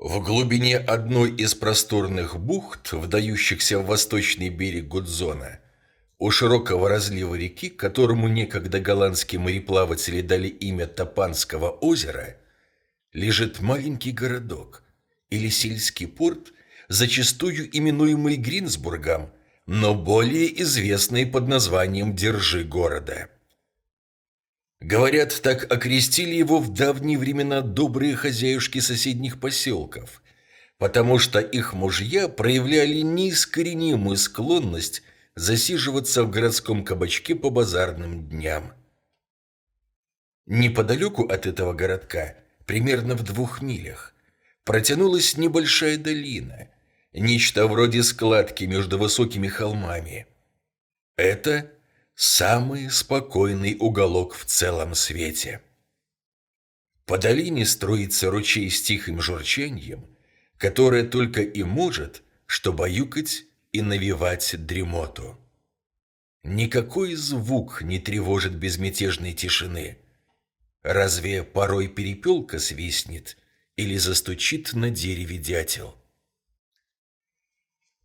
В глубине одной из просторных бухт, вдающихся в восточный берег Гудзона, у широкого разлива реки, которому некогда голландские мореплаватели дали имя Топанского озера, лежит маленький городок или сельский порт, зачастую именуемый Гринсбургом, но более известный под названием «Держи города». Говорят, так окрестили его в давние времена добрые хозяюшки соседних поселков, потому что их мужья проявляли неискоренимую склонность засиживаться в городском кабачке по базарным дням. Неподалеку от этого городка, примерно в двух милях, протянулась небольшая долина, нечто вроде складки между высокими холмами. Это самый спокойный уголок в целом свете. По долине струится ручей с тихим журчанием, которое только и может, что баюкать и навевать дремоту. Никакой звук не тревожит безмятежной тишины. Разве порой перепелка свистнет или застучит на дереве дятел?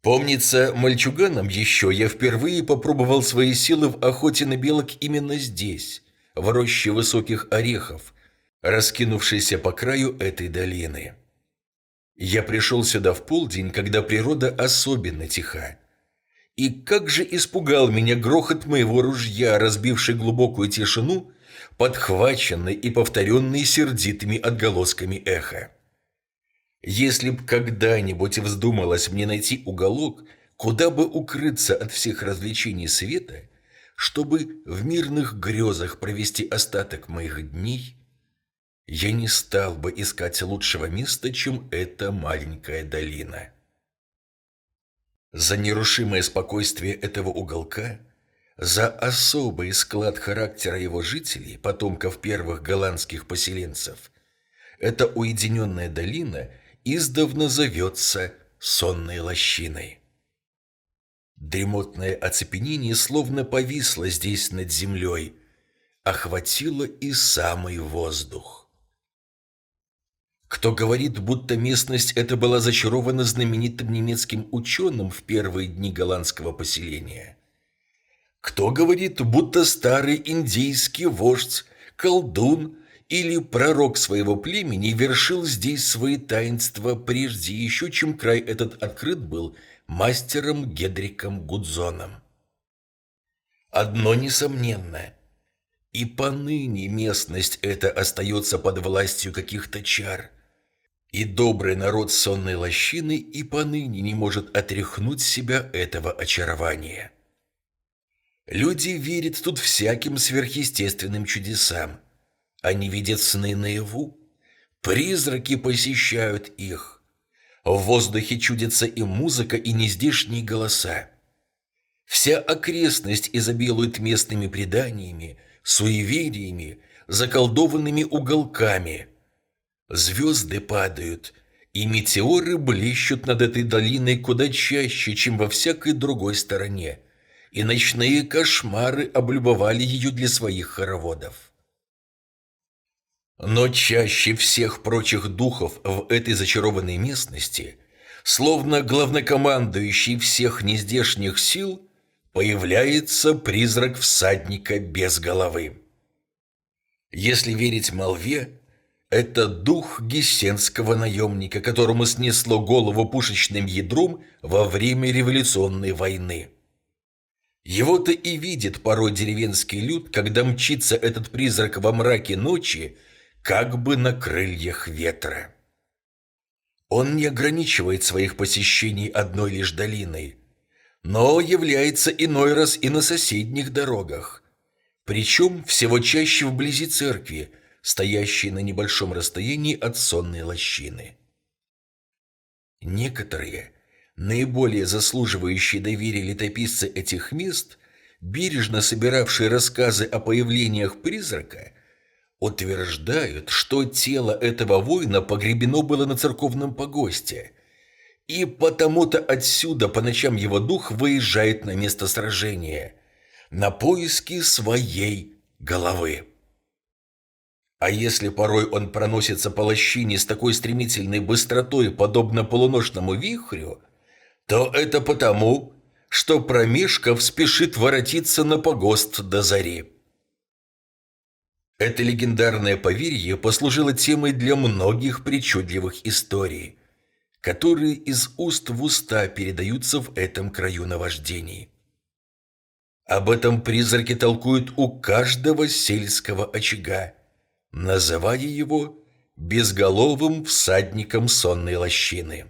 Помнится, мальчуганом еще я впервые попробовал свои силы в охоте на белок именно здесь, в роще высоких орехов, раскинувшейся по краю этой долины. Я пришел сюда в полдень, когда природа особенно тиха. И как же испугал меня грохот моего ружья, разбивший глубокую тишину, подхваченный и повторенный сердитыми отголосками эха. Если б когда-нибудь вздумалось мне найти уголок, куда бы укрыться от всех развлечений света, чтобы в мирных грезах провести остаток моих дней, я не стал бы искать лучшего места, чем эта маленькая долина. За нерушимое спокойствие этого уголка, за особый склад характера его жителей, потомков первых голландских поселенцев, эта уединенная долина – издавна зовется сонной лощиной. Дремотное оцепенение словно повисло здесь над землей, охватило и самый воздух. Кто говорит, будто местность эта была зачарована знаменитым немецким ученым в первые дни голландского поселения? Кто говорит, будто старый индейский вождь, колдун – или пророк своего племени вершил здесь свои таинства прежде еще, чем край этот открыт был мастером Гедриком Гудзоном. Одно несомненно, и поныне местность эта остается под властью каких-то чар, и добрый народ сонной лощины и поныне не может отряхнуть себя этого очарования. Люди верят тут всяким сверхъестественным чудесам – они видят сны наяву. Призраки посещают их. В воздухе чудится и музыка, и нездешние голоса. Вся окрестность изобилует местными преданиями, суевериями, заколдованными уголками. Звезды падают, и метеоры блещут над этой долиной куда чаще, чем во всякой другой стороне, и ночные кошмары облюбовали ее для своих хороводов. Но чаще всех прочих духов в этой зачарованной местности, словно главнокомандующий всех нездешних сил, появляется призрак всадника без головы. Если верить молве, это дух гессенского наемника, которому снесло голову пушечным ядром во время революционной войны. Его-то и видит порой деревенский люд, когда мчится этот призрак во мраке ночи, как бы на крыльях ветра. Он не ограничивает своих посещений одной лишь долиной, но является иной раз и на соседних дорогах, причем всего чаще вблизи церкви, стоящей на небольшом расстоянии от сонной лощины. Некоторые, наиболее заслуживающие доверия летописцы этих мест, бережно собиравшие рассказы о появлениях призрака, утверждают, что тело этого воина погребено было на церковном погосте, и потому-то отсюда по ночам его дух выезжает на место сражения, на поиски своей головы. А если порой он проносится по лощине с такой стремительной быстротой, подобно полуношному вихрю, то это потому, что Промешков спешит воротиться на погост до зари. Это легендарное поверье послужило темой для многих причудливых историй, которые из уст в уста передаются в этом краю наваждений. Об этом призраки толкуют у каждого сельского очага, называя его безголовым всадником сонной лощины.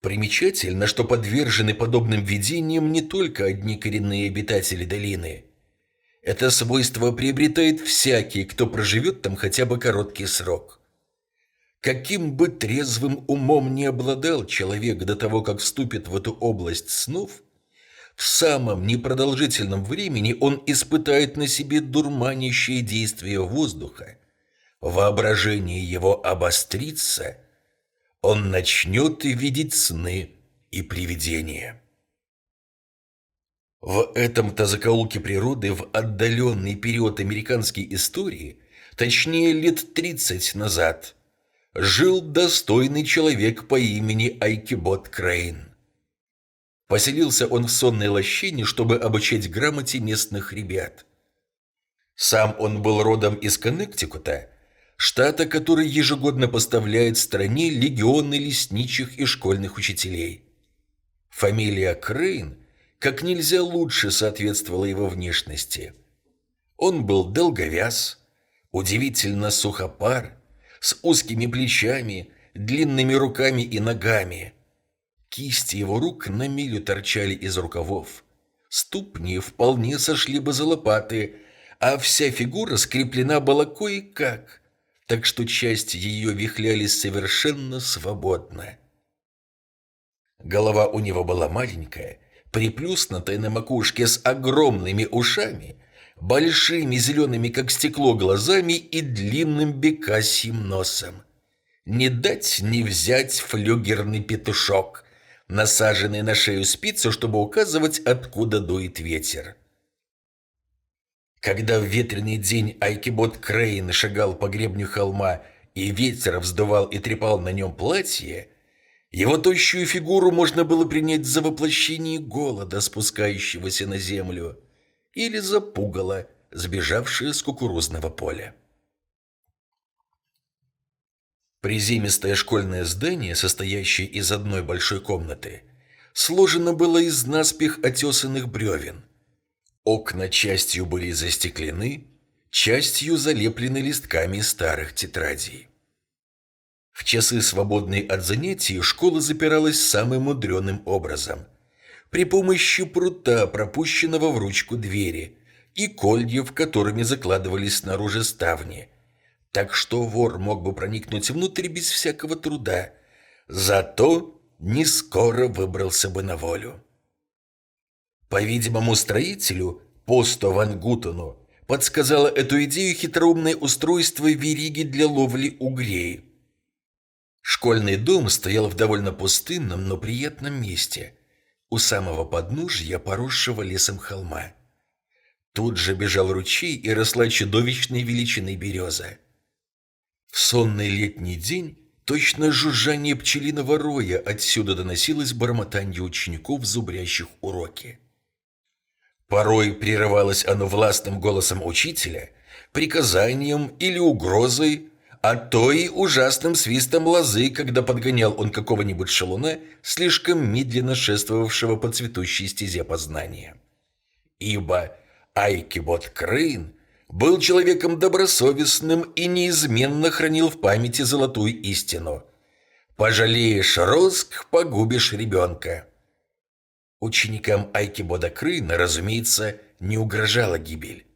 Примечательно, что подвержены подобным видениям не только одни коренные обитатели долины. Это свойство приобретает всякий, кто проживет там хотя бы короткий срок. Каким бы трезвым умом не обладал человек до того, как вступит в эту область снов, в самом непродолжительном времени он испытает на себе дурманящее действие воздуха, воображение его обострится – он начнет видеть сны и привидения. В этом-то закоулке природы в отдаленный период американской истории, точнее лет 30 назад, жил достойный человек по имени Айкибот Крейн. Поселился он в сонной лощине, чтобы обучать грамоте местных ребят. Сам он был родом из Коннектикута, штата, который ежегодно поставляет стране легионы лесничих и школьных учителей. Фамилия Крейн как нельзя лучше соответствовала его внешности. Он был долговяз, удивительно сухопар, с узкими плечами, длинными руками и ногами. Кисти его рук на милю торчали из рукавов. Ступни вполне сошли бы за лопаты, а вся фигура скреплена была кое-как, так что части ее вихлялись совершенно свободно. Голова у него была маленькая, приплюснутая на макушке с огромными ушами, большими зелеными, как стекло, глазами и длинным бекасьим носом. Не дать не взять флюгерный петушок, насаженный на шею спицу, чтобы указывать, откуда дует ветер. Когда в ветреный день Айкибот Крейн шагал по гребню холма и ветер вздувал и трепал на нем платье, его тощую фигуру можно было принять за воплощение голода, спускающегося на землю, или за пугало, сбежавшее с кукурузного поля. Приземистое школьное здание, состоящее из одной большой комнаты, сложено было из наспех отесанных бревен – Окна частью были застеклены, частью залеплены листками старых тетрадей. В часы, свободные от занятий, школа запиралась самым мудреным образом. При помощи прута, пропущенного в ручку двери, и кольев, которыми закладывались снаружи ставни. Так что вор мог бы проникнуть внутрь без всякого труда. Зато не скоро выбрался бы на волю. По-видимому, строителю, Посто Ван Гутену, подсказало эту идею хитроумное устройство вериги для ловли угрей. Школьный дом стоял в довольно пустынном, но приятном месте, у самого подножья поросшего лесом холма. Тут же бежал ручей и росла чудовищной величиной береза. В сонный летний день точно жужжание пчелиного роя отсюда доносилось бормотанье учеников, зубрящих уроки. Порой прерывалось оно властным голосом учителя, приказанием или угрозой, а то и ужасным свистом лозы, когда подгонял он какого-нибудь шалуна, слишком медленно шествовавшего по цветущей стезе познания. Ибо Айкибот Крейн был человеком добросовестным и неизменно хранил в памяти золотую истину. «Пожалеешь роск, погубишь ребенка». Ученикам Айкибода Крына, разумеется, не угрожала гибель.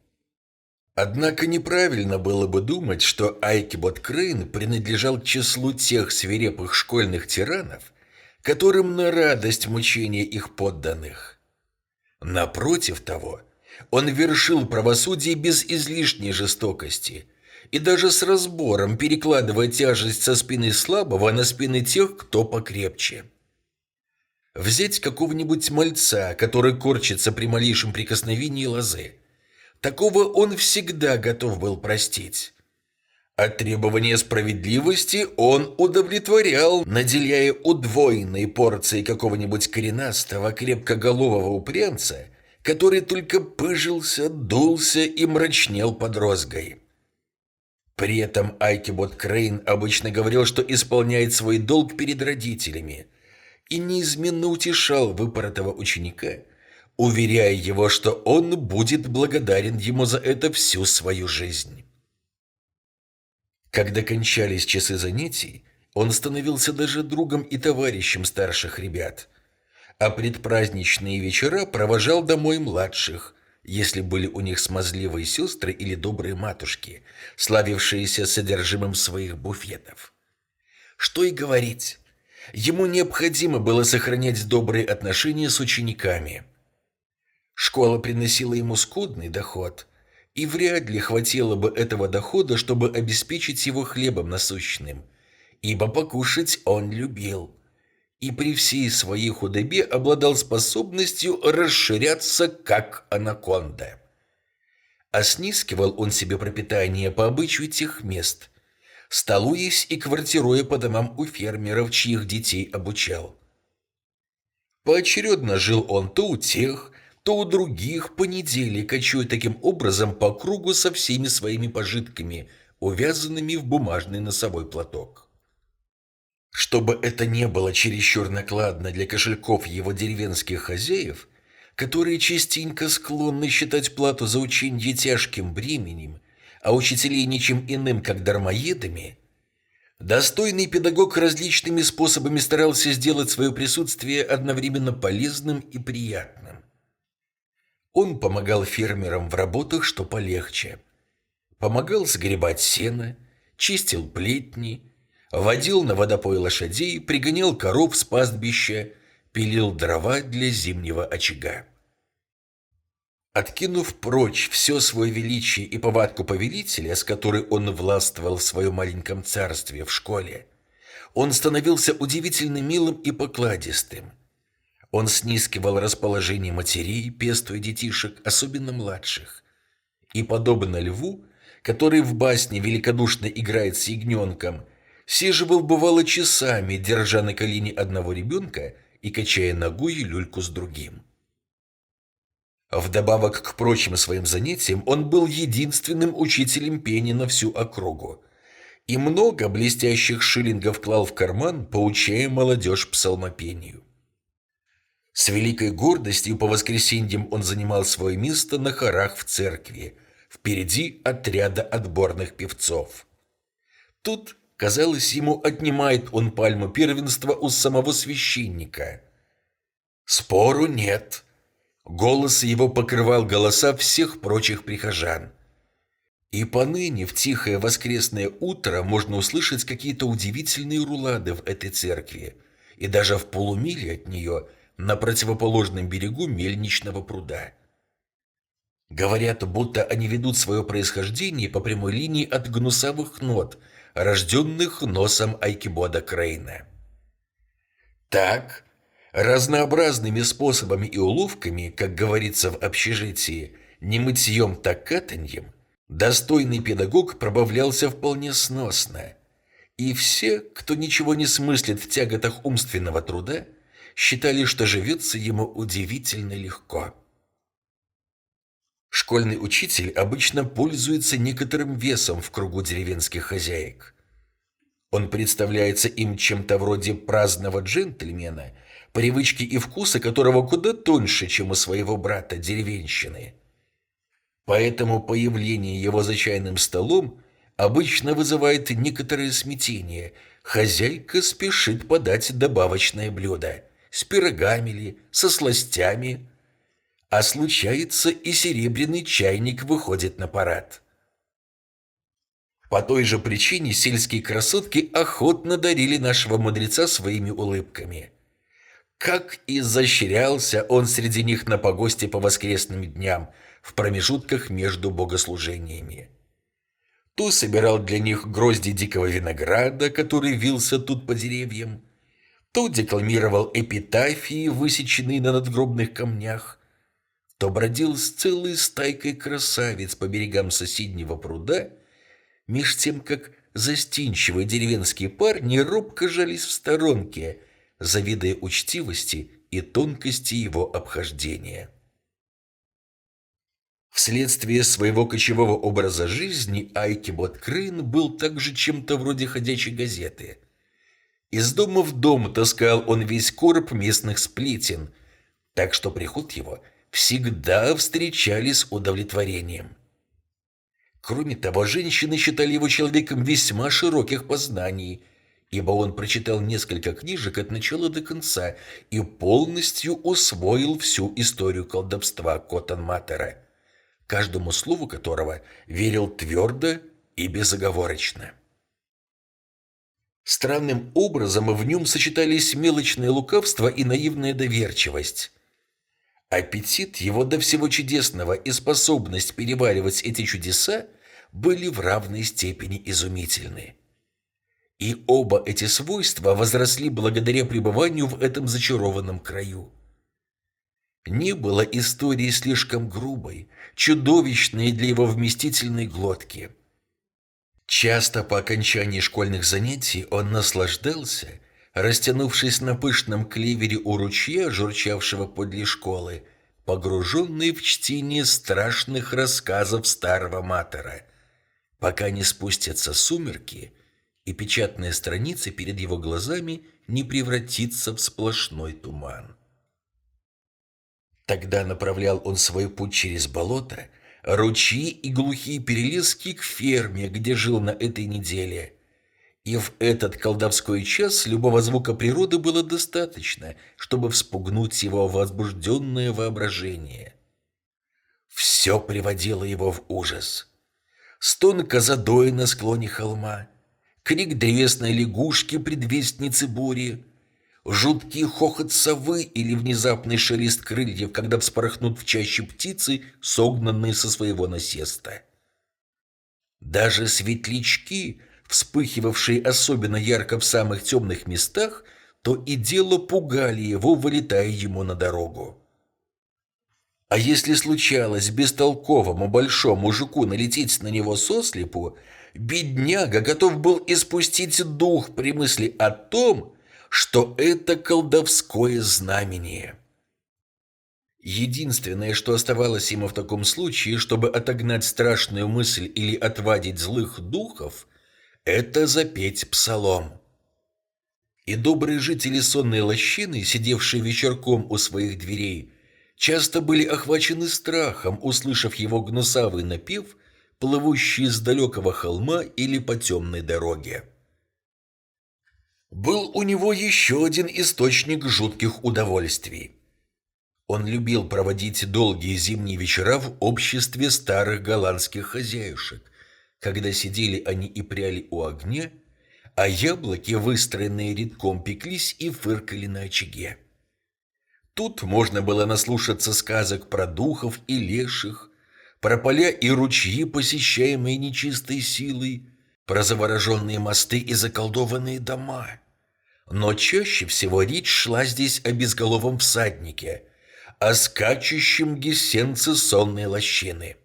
Однако неправильно было бы думать, что Айкибот Крейн принадлежал к числу тех свирепых школьных тиранов, которым на радость мучения их подданных. Напротив того, он вершил правосудие без излишней жестокости и даже с разбором перекладывая тяжесть со спины слабого на спины тех, кто покрепче. Взять какого-нибудь мальца, который корчится при малейшем прикосновении лозы. Такого он всегда готов был простить. От требования справедливости он удовлетворял, наделяя удвоенной порцией какого-нибудь коренастого, крепкоголового упрямца, который только пыжился, дулся и мрачнел под розгой. При этом Айкибот Крейн обычно говорил, что исполняет свой долг перед родителями, и неизменно утешал выпоротого ученика, уверяя его, что он будет благодарен ему за это всю свою жизнь. Когда кончались часы занятий, он становился даже другом и товарищем старших ребят, а предпраздничные вечера провожал домой младших, если были у них смазливые сестры или добрые матушки, славившиеся содержимым своих буфетов. Что и говорить, ему необходимо было сохранять добрые отношения с учениками. Школа приносила ему скудный доход – и вряд ли хватило бы этого дохода, чтобы обеспечить его хлебом насущным, ибо покушать он любил. И при всей своей худобе обладал способностью расширяться, как анаконда. А снискивал он себе пропитание по обычаю тех мест, столуясь и квартируя по домам у фермеров, чьих детей обучал. Поочередно жил он то у тех, то у других по неделе, кочуя таким образом по кругу со всеми своими пожитками, увязанными в бумажный носовой платок. Чтобы это не было чересчур накладно для кошельков его деревенских хозяев, которые частенько склонны считать плату за учение тяжким бременем, а учителей ничем иным, как дармоедами, достойный педагог различными способами старался сделать свое присутствие одновременно полезным и приятным. Он помогал фермерам в работах, что полегче. Помогал сгребать сено, чистил плетни, водил на водопой лошадей, пригонял коров с пастбища, пилил дрова для зимнего очага. Откинув прочь все свое величие и повадку повелителя, с которой он властвовал в своем маленьком царстве в школе, он становился удивительно милым и покладистым – он снискивал расположение матерей, пестуя детишек, особенно младших. И, подобно льву, который в басне великодушно играет с ягненком, сиживал бывало часами, держа на колени одного ребенка и качая ногу и люльку с другим. Вдобавок к прочим своим занятиям, он был единственным учителем пения на всю округу. И много блестящих шиллингов клал в карман, поучая молодежь псалмопению. С великой гордостью по воскресеньям он занимал свое место на хорах в церкви, впереди отряда отборных певцов. Тут, казалось ему, отнимает он пальму первенства у самого священника. Спору нет. Голос его покрывал голоса всех прочих прихожан. И поныне в тихое воскресное утро можно услышать какие-то удивительные рулады в этой церкви, и даже в полумиле от нее – на противоположном берегу мельничного пруда. Говорят, будто они ведут свое происхождение по прямой линии от гнусавых нот, рожденных носом Айкибода Крейна. Так, разнообразными способами и уловками, как говорится в общежитии, не мытьем, так катаньем, достойный педагог пробавлялся вполне сносно. И все, кто ничего не смыслит в тяготах умственного труда, считали, что живется ему удивительно легко. Школьный учитель обычно пользуется некоторым весом в кругу деревенских хозяек. Он представляется им чем-то вроде праздного джентльмена, привычки и вкусы которого куда тоньше, чем у своего брата деревенщины. Поэтому появление его за чайным столом обычно вызывает некоторое смятение. Хозяйка спешит подать добавочное блюдо с пирогами ли, со сластями. А случается, и серебряный чайник выходит на парад. По той же причине сельские красотки охотно дарили нашего мудреца своими улыбками. Как изощрялся он среди них на погосте по воскресным дням, в промежутках между богослужениями. То собирал для них грозди дикого винограда, который вился тут по деревьям, то декламировал эпитафии, высеченные на надгробных камнях, в что бродил с целой стайкой красавиц по берегам соседнего пруда, меж тем, как застенчивые деревенские парни робко жались в сторонке, завидуя учтивости и тонкости его обхождения. Вследствие своего кочевого образа жизни Айкибот Крын был также чем-то вроде ходячей газеты. Из дома в дом таскал он весь короб местных сплетен, так что приход его всегда встречали с удовлетворением. Кроме того, женщины считали его человеком весьма широких познаний, ибо он прочитал несколько книжек от начала до конца и полностью усвоил всю историю колдовства Коттон-Матера каждому слову которого верил твердо и безоговорочно. Странным образом в нем сочетались мелочное лукавство и наивная доверчивость. Аппетит его до всего чудесного и способность переваривать эти чудеса были в равной степени изумительны. И оба эти свойства возросли благодаря пребыванию в этом зачарованном краю. Не было истории слишком грубой, чудовищной для его вместительной глотки. Часто по окончании школьных занятий он наслаждался, растянувшись на пышном клевере у ручья, журчавшего подле школы, погруженный в чтение страшных рассказов старого матера, пока не спустятся сумерки, и печатная страница перед его глазами не превратится в сплошной туман. Тогда направлял он свой путь через болото, ручьи и глухие перелески к ферме, где жил на этой неделе. И в этот колдовской час любого звука природы было достаточно, чтобы вспугнуть его возбужденное воображение. Все приводило его в ужас. Стон козадоя на склоне холма, крик древесной лягушки, предвестницы бури — жуткий хохот совы или внезапный шелест крыльев, когда вспорхнут в чаще птицы, согнанные со своего насеста. Даже светлячки, вспыхивавшие особенно ярко в самых темных местах, то и дело пугали его, вылетая ему на дорогу. А если случалось бестолковому большому мужику налететь на него сослепу, бедняга готов был испустить дух при мысли о том, что это колдовское знамение. Единственное, что оставалось ему в таком случае, чтобы отогнать страшную мысль или отвадить злых духов, это запеть псалом. И добрые жители сонной лощины, сидевшие вечерком у своих дверей, часто были охвачены страхом, услышав его гнусавый напев, плывущий с далекого холма или по темной дороге. Был у него еще один источник жутких удовольствий. Он любил проводить долгие зимние вечера в обществе старых голландских хозяюшек, когда сидели они и пряли у огня, а яблоки, выстроенные редком, пеклись и фыркали на очаге. Тут можно было наслушаться сказок про духов и леших, про поля и ручьи, посещаемые нечистой силой, про завороженные мосты и заколдованные дома. Но чаще всего речь шла здесь о безголовом всаднике, о скачущем гесенце сонной лощины.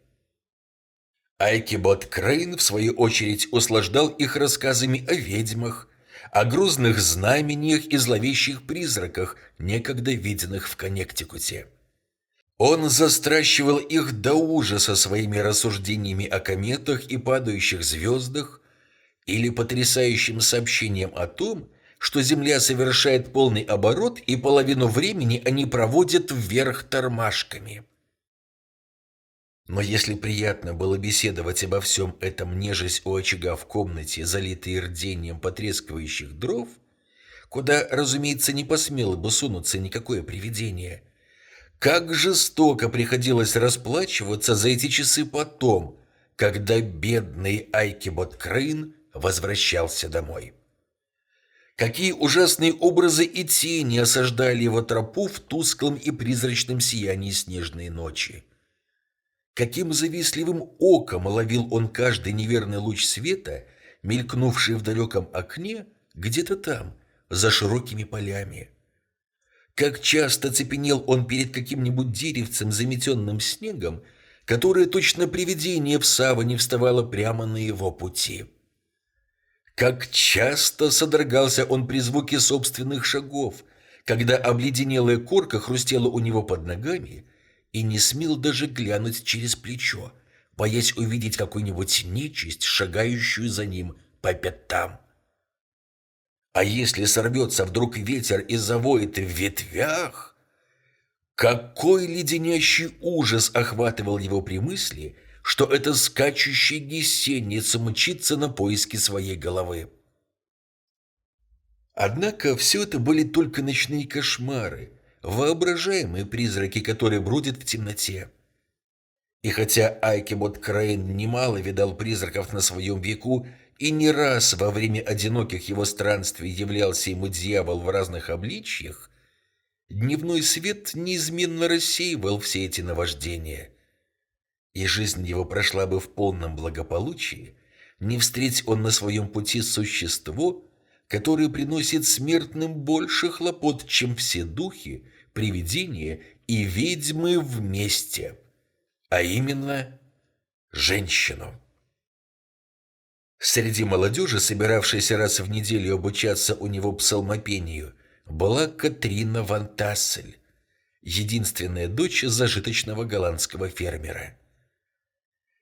Айкибот Крейн, в свою очередь, услаждал их рассказами о ведьмах, о грузных знамениях и зловещих призраках, некогда виденных в Коннектикуте. Он застращивал их до ужаса своими рассуждениями о кометах и падающих звездах или потрясающим сообщением о том, что Земля совершает полный оборот, и половину времени они проводят вверх тормашками. Но если приятно было беседовать обо всем этом, нежесть у очага в комнате, залитой рдением потрескивающих дров, куда, разумеется, не посмело бы сунуться никакое привидение, как жестоко приходилось расплачиваться за эти часы потом, когда бедный Айкибот Крейн возвращался домой. Какие ужасные образы и тени осаждали его тропу в тусклом и призрачном сиянии снежной ночи. Каким завистливым оком ловил он каждый неверный луч света, мелькнувший в далеком окне, где-то там, за широкими полями. Как часто цепенел он перед каким-нибудь деревцем, заметенным снегом, которое точно привидение в саване вставало прямо на его пути. Как часто содрогался он при звуке собственных шагов, когда обледенелая корка хрустела у него под ногами, и не смел даже глянуть через плечо, боясь увидеть какую-нибудь нечисть, шагающую за ним по пятам. А если сорвется вдруг ветер и завоет в ветвях? Какой леденящий ужас охватывал его при мысли, что это скачущий гесенец мчится на поиски своей головы. Однако все это были только ночные кошмары, воображаемые призраки, которые бродят в темноте. И хотя Айкебот Крейн немало видал призраков на своем веку и не раз во время одиноких его странствий являлся ему дьявол в разных обличьях, дневной свет неизменно рассеивал все эти наваждения. И жизнь его прошла бы в полном благополучии, не встреть он на своем пути существо, которое приносит смертным больше хлопот, чем все духи, привидения и ведьмы вместе, а именно женщину. Среди молодежи, собиравшейся раз в неделю обучаться у него псалмопению, была Катрина Ван Тассель, единственная дочь зажиточного голландского фермера.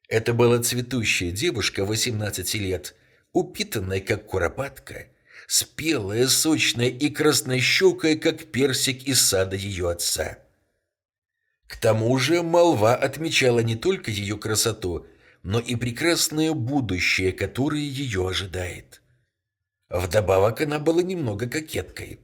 Это была цветущая девушка 18 лет, упитанная, как куропатка, спелая, сочная и краснощекая, как персик из сада ее отца. К тому же молва отмечала не только ее красоту – но и прекрасное будущее, которое ее ожидает. Вдобавок она была немного кокеткой.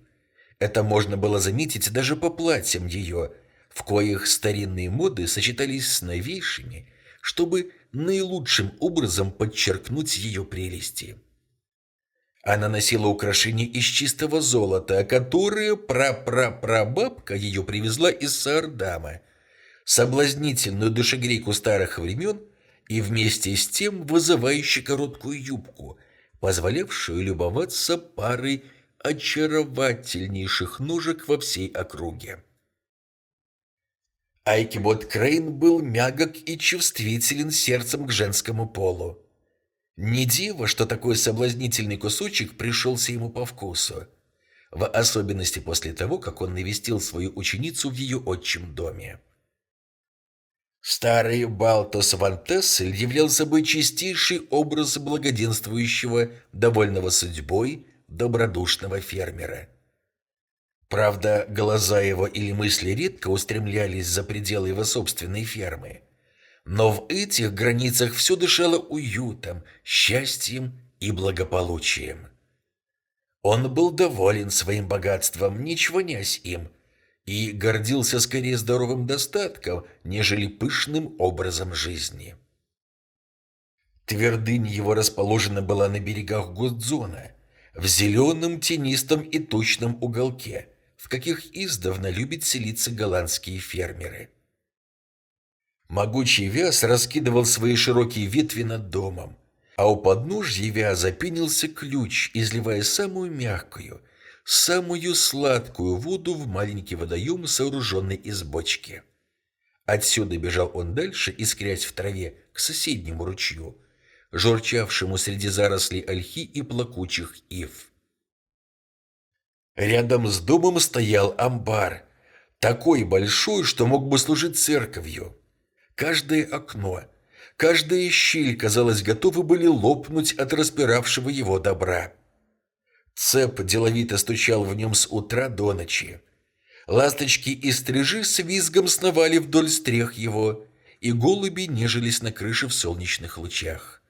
Это можно было заметить даже по платьям ее, в коих старинные моды сочетались с новейшими, чтобы наилучшим образом подчеркнуть ее прелести. Она носила украшения из чистого золота, которые прапрапрабабка ее привезла из Саардама, соблазнительную душегрейку старых времен – и вместе с тем вызывающий короткую юбку, позволявшую любоваться парой очаровательнейших ножек во всей округе. Айкибот Крейн был мягок и чувствителен сердцем к женскому полу. Не диво, что такой соблазнительный кусочек пришелся ему по вкусу, в особенности после того, как он навестил свою ученицу в ее отчим доме. Старый Балтос Ван Тессель являл собой чистейший образ благоденствующего, довольного судьбой, добродушного фермера. Правда, глаза его или мысли редко устремлялись за пределы его собственной фермы. Но в этих границах все дышало уютом, счастьем и благополучием. Он был доволен своим богатством, не чванясь им, и гордился скорее здоровым достатком, нежели пышным образом жизни. Твердынь его расположена была на берегах Гудзона, в зеленом, тенистом и точном уголке, в каких издавна любят селиться голландские фермеры. Могучий вяз раскидывал свои широкие ветви над домом, а у подножья вяза пенился ключ, изливая самую мягкую – самую сладкую воду в маленький водоем, сооруженный из бочки. Отсюда бежал он дальше, искрясь в траве, к соседнему ручью, журчавшему среди зарослей ольхи и плакучих ив. Рядом с домом стоял амбар, такой большой, что мог бы служить церковью. Каждое окно, каждая щель, казалось, готовы были лопнуть от распиравшего его добра. Цеп деловито стучал в нем с утра до ночи. Ласточки и стрижи с визгом сновали вдоль стрех его, и голуби нежились на крыше в солнечных лучах.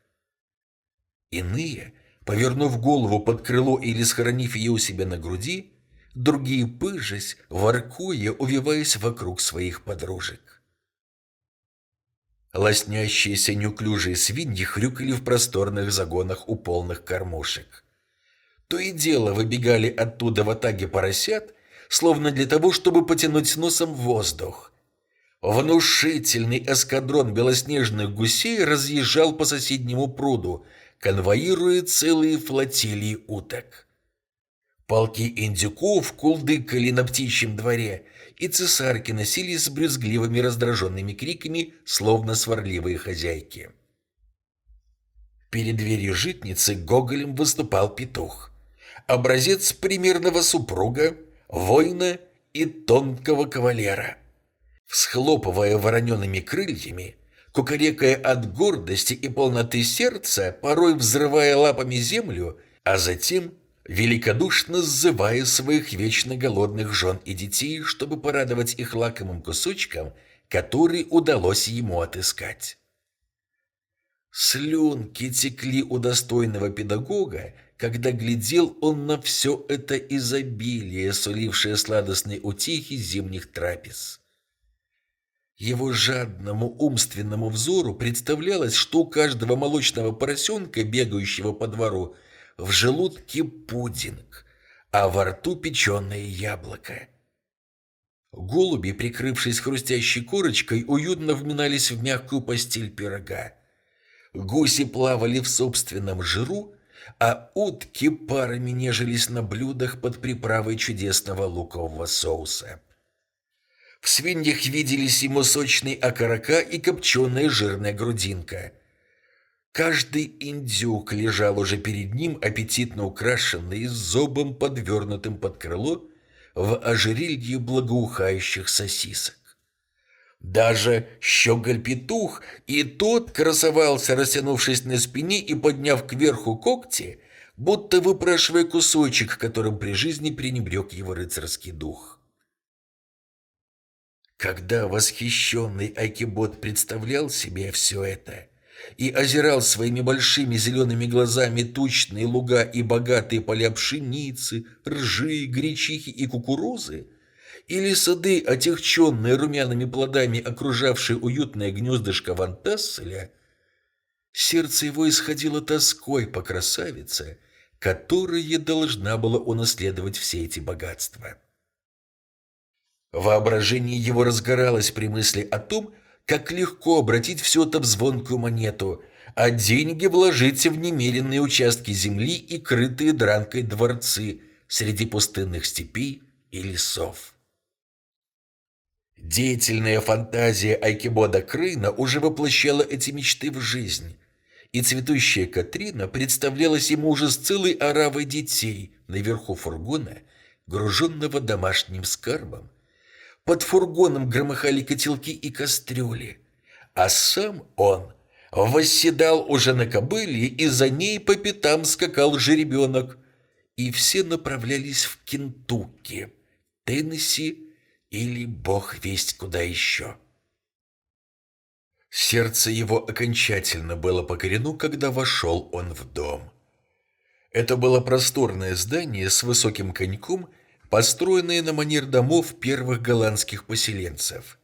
Иные, повернув голову под крыло или схоронив ее у себя на груди, другие пыжась, воркуя, увиваясь вокруг своих подружек. Лоснящиеся неуклюжие свиньи хрюкали в просторных загонах у полных кормушек. То и дело выбегали оттуда в атаге поросят, словно для того, чтобы потянуть носом воздух. Внушительный эскадрон белоснежных гусей разъезжал по соседнему пруду, конвоируя целые флотилии уток. Полки индюков кулдыкали на птичьем дворе, и цесарки носились с брюзгливыми раздраженными криками, словно сварливые хозяйки. Перед дверью житницы гоголем выступал петух. Образец примерного супруга, воина и тонкого кавалера. Всхлопывая вороненными крыльями, кукарекая от гордости и полноты сердца, порой взрывая лапами землю, а затем великодушно сзывая своих вечно голодных жен и детей, чтобы порадовать их лакомым кусочком, который удалось ему отыскать. Слюнки текли у достойного педагога, когда глядел он на все это изобилие, сулившее сладостные утехи зимних трапез. Его жадному умственному взору представлялось, что у каждого молочного поросенка, бегающего по двору, в желудке пудинг, а во рту печеное яблоко. Голуби, прикрывшись хрустящей корочкой, уютно вминались в мягкую постель пирога. Гуси плавали в собственном жиру, а утки парами нежились на блюдах под приправой чудесного лукового соуса. В свиньях виделись ему сочный окорока и копченая жирная грудинка. Каждый индюк лежал уже перед ним, аппетитно украшенный, с зобом подвернутым под крыло, в ожерелье благоухающих сосисок. Даже щеголь-петух и тот красовался, растянувшись на спине и подняв кверху когти, будто выпрашивая кусочек, которым при жизни пренебрег его рыцарский дух. Когда восхищенный Айкибот представлял себе все это и озирал своими большими зелеными глазами тучные луга и богатые поля пшеницы, ржи, гречихи и кукурузы, или сады, отягченные румяными плодами, окружавшие уютное гнездышко Вантасселя, сердце его исходило тоской по красавице, которая должна была унаследовать все эти богатства. Воображение его разгоралось при мысли о том, как легко обратить все это в звонкую монету, а деньги вложить в немеренные участки земли и крытые дранкой дворцы среди пустынных степей и лесов. Деятельная фантазия Айкибода Крына уже воплощала эти мечты в жизнь, и цветущая Катрина представлялась ему уже с целой оравой детей наверху фургона, груженного домашним скарбом. Под фургоном громыхали котелки и кастрюли, а сам он восседал уже на кобыле, и за ней по пятам скакал жеребенок, и все направлялись в Кентукки, Теннесси или бог весть куда еще. Сердце его окончательно было покорено, когда вошел он в дом. Это было просторное здание с высоким коньком, построенное на манер домов первых голландских поселенцев.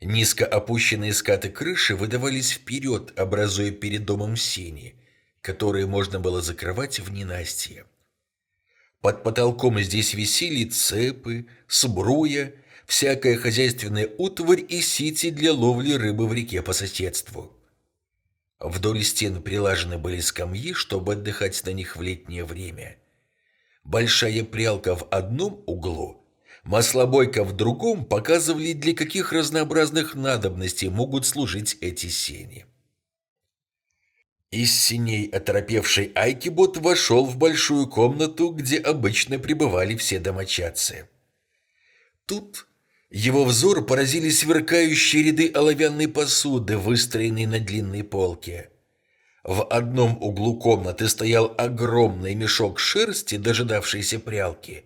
Низко опущенные скаты крыши выдавались вперед, образуя перед домом сени, которые можно было закрывать в ненастье. Под потолком здесь висели цепы, сбруя, всякая хозяйственная утварь и сети для ловли рыбы в реке по соседству. Вдоль стен прилажены были скамьи, чтобы отдыхать на них в летнее время. Большая прялка в одном углу, маслобойка в другом показывали, для каких разнообразных надобностей могут служить эти сени. Из синей оторопевший Айкибот вошел в большую комнату, где обычно пребывали все домочадцы. Тут его взор поразили сверкающие ряды оловянной посуды, выстроенные на длинной полке. В одном углу комнаты стоял огромный мешок шерсти, дожидавшийся прялки.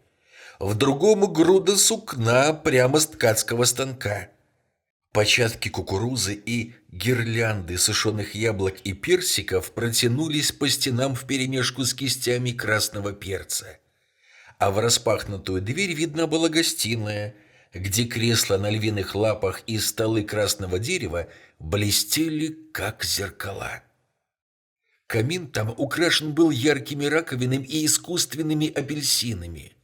В другом груда сукна прямо с ткацкого станка. Початки кукурузы и гирлянды сушеных яблок и персиков протянулись по стенам вперемешку с кистями красного перца. А в распахнутую дверь видна была гостиная, где кресла на львиных лапах и столы красного дерева блестели, как зеркала. Камин там украшен был яркими раковинами и искусственными апельсинами.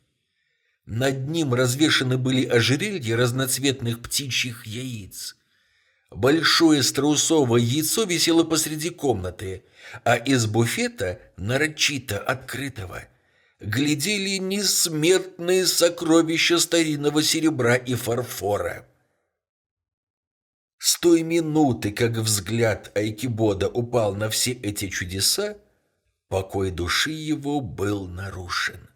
Над ним развешаны были ожерелья разноцветных птичьих яиц. Большое страусовое яйцо висело посреди комнаты, а из буфета, нарочито открытого, глядели несметные сокровища старинного серебра и фарфора. С той минуты, как взгляд Айкибода упал на все эти чудеса, покой души его был нарушен.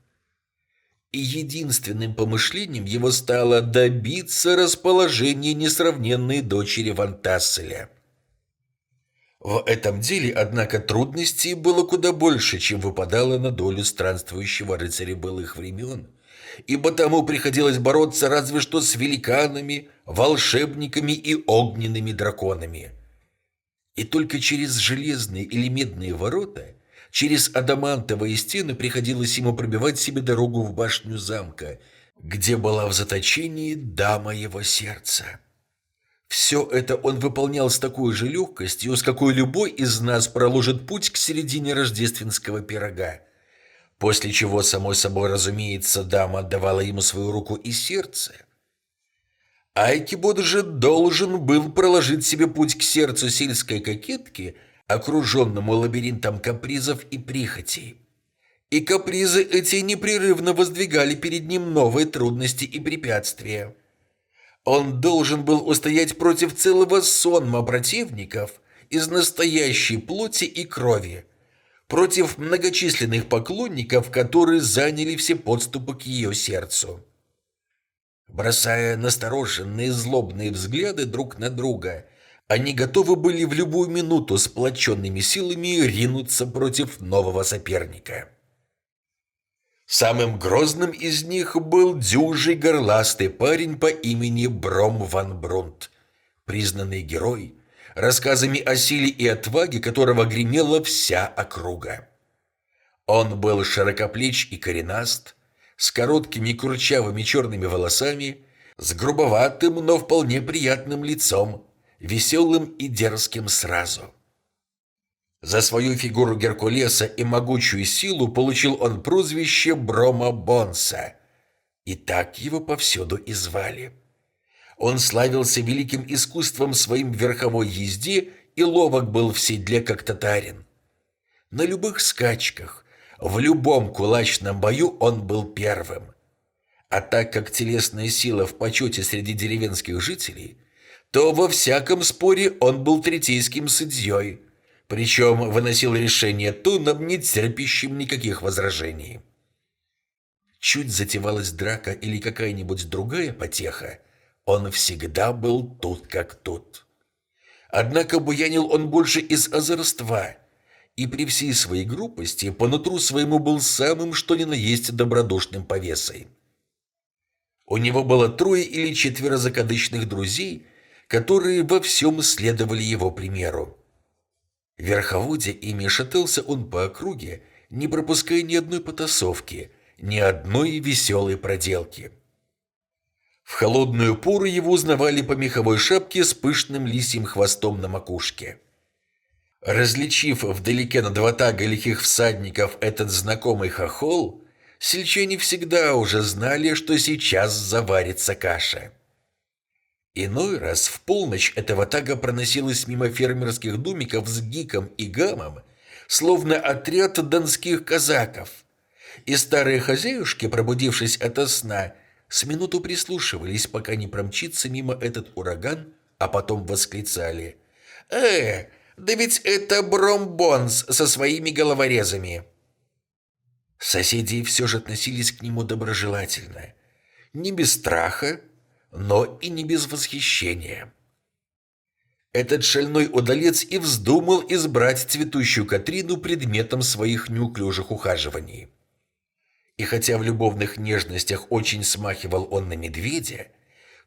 И единственным помышлением его стало добиться расположения несравненной дочери Вантасселя. В этом деле, однако, трудностей было куда больше, чем выпадало на долю странствующего рыцаря былых времен, ибо тому приходилось бороться разве что с великанами, волшебниками и огненными драконами. И только через железные или медные ворота – Через адамантовые стены приходилось ему пробивать себе дорогу в башню замка, где была в заточении дама его сердца. Все это он выполнял с такой же легкостью, с какой любой из нас проложит путь к середине рождественского пирога. После чего, само собой разумеется, дама отдавала ему свою руку и сердце. Айкибод же должен был проложить себе путь к сердцу сельской кокетки – окруженному лабиринтом капризов и прихотей. И капризы эти непрерывно воздвигали перед ним новые трудности и препятствия. Он должен был устоять против целого сонма противников из настоящей плоти и крови, против многочисленных поклонников, которые заняли все подступы к ее сердцу. Бросая настороженные злобные взгляды друг на друга – они готовы были в любую минуту сплоченными силами ринуться против нового соперника. Самым грозным из них был дюжий горластый парень по имени Бром Ван Брунт, признанный герой, рассказами о силе и отваге которого гремела вся округа. Он был широкоплеч и коренаст, с короткими курчавыми черными волосами, с грубоватым, но вполне приятным лицом, веселым и дерзким сразу. За свою фигуру Геркулеса и могучую силу получил он прозвище Брома Бонса, и так его повсюду и звали. Он славился великим искусством своим верховой езде и ловок был в седле, как татарин. На любых скачках, в любом кулачном бою он был первым. А так как телесная сила в почете среди деревенских жителей – то во всяком споре он был третейским судьей, причем выносил решение тоном, не терпящим никаких возражений. Чуть затевалась драка или какая-нибудь другая потеха, он всегда был тут как тут. Однако буянил он больше из озорства, и при всей своей грубости по нутру своему был самым что ни на есть добродушным повесой. У него было трое или четверо закадычных друзей – которые во всем следовали его примеру. Верховодя ими шатался он по округе, не пропуская ни одной потасовки, ни одной веселой проделки. В холодную пору его узнавали по меховой шапке с пышным лисьим хвостом на макушке. Различив вдалеке на два тага лихих всадников этот знакомый хохол, сельчане всегда уже знали, что сейчас заварится каша. Иной раз в полночь этого тага проносилась мимо фермерских домиков с гиком и гамом, словно отряд донских казаков. И старые хозяюшки, пробудившись ото сна, с минуту прислушивались, пока не промчится мимо этот ураган, а потом восклицали. «Э, да ведь это Бромбонс со своими головорезами!» Соседи все же относились к нему доброжелательно. Не без страха, но и не без восхищения. Этот шальной удалец и вздумал избрать цветущую Катрину предметом своих неуклюжих ухаживаний. И хотя в любовных нежностях очень смахивал он на медведя,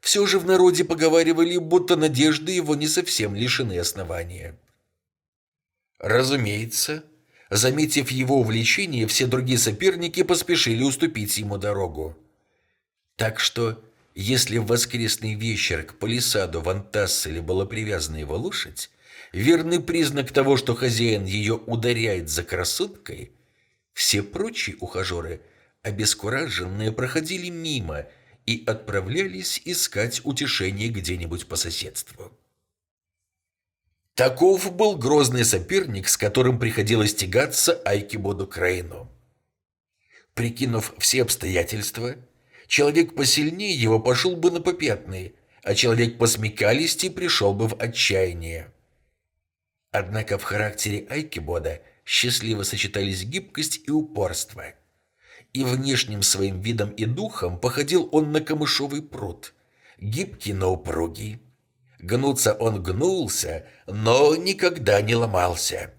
все же в народе поговаривали, будто надежды его не совсем лишены основания. Разумеется, заметив его увлечение, все другие соперники поспешили уступить ему дорогу. Так что если в воскресный вечер к палисаду в Антасселе была привязана его лошадь, верный признак того, что хозяин ее ударяет за красоткой, все прочие ухажеры, обескураженные, проходили мимо и отправлялись искать утешение где-нибудь по соседству. Таков был грозный соперник, с которым приходилось тягаться Айкибоду Крейну. Прикинув все обстоятельства, человек посильнее его пошел бы на попятные, а человек посмекалисти пришел бы в отчаяние. Однако в характере Айкибода счастливо сочетались гибкость и упорство. И внешним своим видом и духом походил он на камышовый пруд, гибкий, но упругий. Гнуться он гнулся, но никогда не ломался.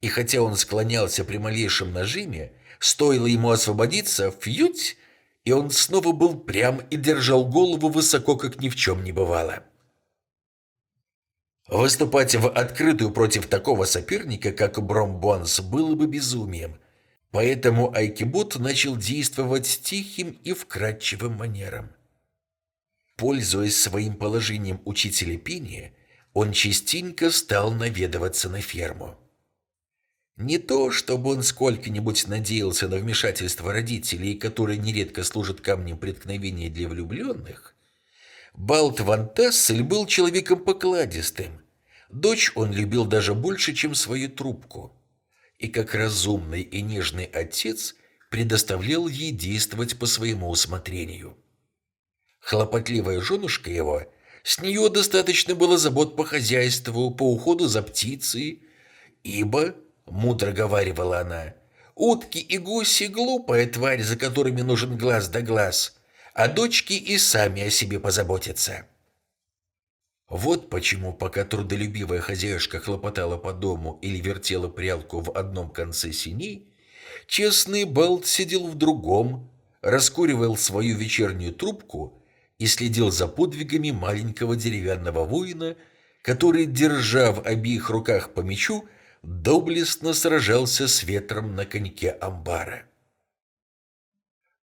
И хотя он склонялся при малейшем нажиме, стоило ему освободиться, фьють, и он снова был прям и держал голову высоко, как ни в чем не бывало. Выступать в открытую против такого соперника, как Бромбонс, было бы безумием. Поэтому Айкибут начал действовать тихим и вкрадчивым манером. Пользуясь своим положением учителя пения, он частенько стал наведываться на ферму. Не то, чтобы он сколько-нибудь надеялся на вмешательство родителей, которые нередко служат камнем преткновения для влюбленных. Балт Ван Тессель был человеком покладистым. Дочь он любил даже больше, чем свою трубку. И как разумный и нежный отец предоставлял ей действовать по своему усмотрению. Хлопотливая женушка его, с нее достаточно было забот по хозяйству, по уходу за птицей, ибо мудро говаривала она. Утки и гуси – глупая тварь, за которыми нужен глаз да глаз, а дочки и сами о себе позаботятся. Вот почему, пока трудолюбивая хозяюшка хлопотала по дому или вертела прялку в одном конце синей, честный Балт сидел в другом, раскуривал свою вечернюю трубку и следил за подвигами маленького деревянного воина, который, держа в обеих руках по мечу, доблестно сражался с ветром на коньке амбара.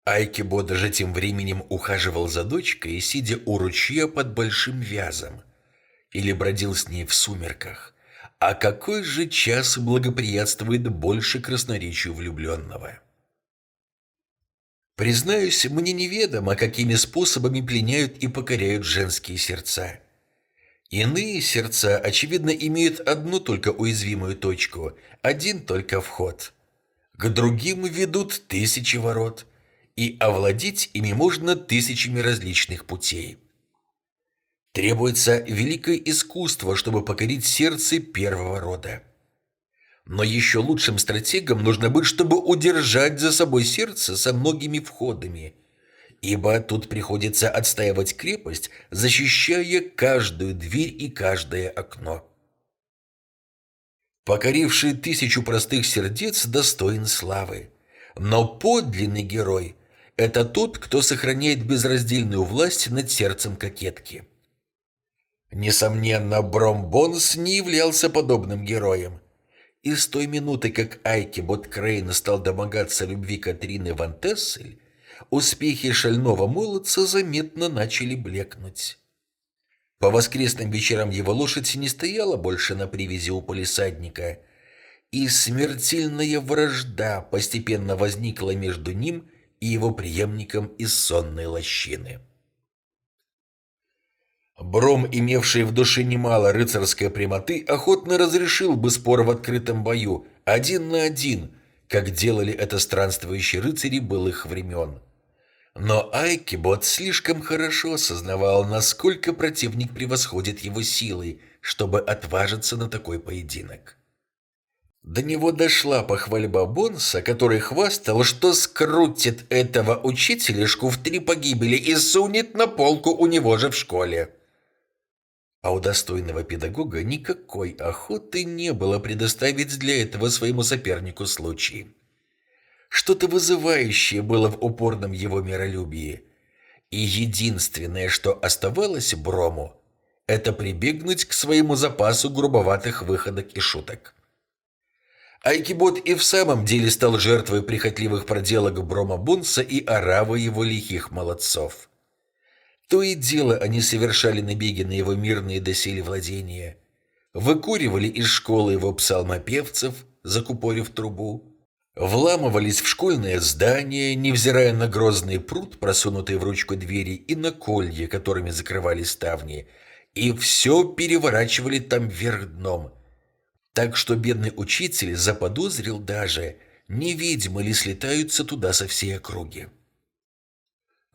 Айкибо даже тем временем ухаживал за дочкой, сидя у ручья под большим вязом, или бродил с ней в сумерках. А какой же час благоприятствует больше красноречию влюбленного? Признаюсь, мне неведомо, какими способами пленяют и покоряют женские сердца. Иные сердца, очевидно, имеют одну только уязвимую точку, один только вход. К другим ведут тысячи ворот, и овладеть ими можно тысячами различных путей. Требуется великое искусство, чтобы покорить сердце первого рода. Но еще лучшим стратегом нужно быть, чтобы удержать за собой сердце со многими входами – ибо тут приходится отстаивать крепость, защищая каждую дверь и каждое окно. Покоривший тысячу простых сердец достоин славы. Но подлинный герой – это тот, кто сохраняет безраздельную власть над сердцем кокетки. Несомненно, Бромбонс не являлся подобным героем. И с той минуты, как Айки Боткрейн стал домогаться любви Катрины Ван Тессель, успехи шального молодца заметно начали блекнуть. По воскресным вечерам его лошадь не стояла больше на привязи у полисадника, и смертельная вражда постепенно возникла между ним и его преемником из сонной лощины. Бром, имевший в душе немало рыцарской прямоты, охотно разрешил бы спор в открытом бою, один на один, как делали это странствующие рыцари былых времен. Но Айкибот слишком хорошо осознавал, насколько противник превосходит его силой, чтобы отважиться на такой поединок. До него дошла похвальба Бонса, который хвастал, что скрутит этого учителешку в три погибели и сунет на полку у него же в школе. А у достойного педагога никакой охоты не было предоставить для этого своему сопернику случай. Что-то вызывающее было в упорном его миролюбии. И единственное, что оставалось Брому, это прибегнуть к своему запасу грубоватых выходок и шуток. Айкибот и в самом деле стал жертвой прихотливых проделок Брома Бунса и оравы его лихих молодцов. То и дело они совершали набеги на его мирные доселе владения, выкуривали из школы его псалмопевцев, закупорив трубу, Вламывались в школьное здание, невзирая на грозный пруд, просунутый в ручку двери, и на колья, которыми закрывали ставни, и все переворачивали там вверх дном. Так что бедный учитель заподозрил даже, не ведьмы ли слетаются туда со всей округи.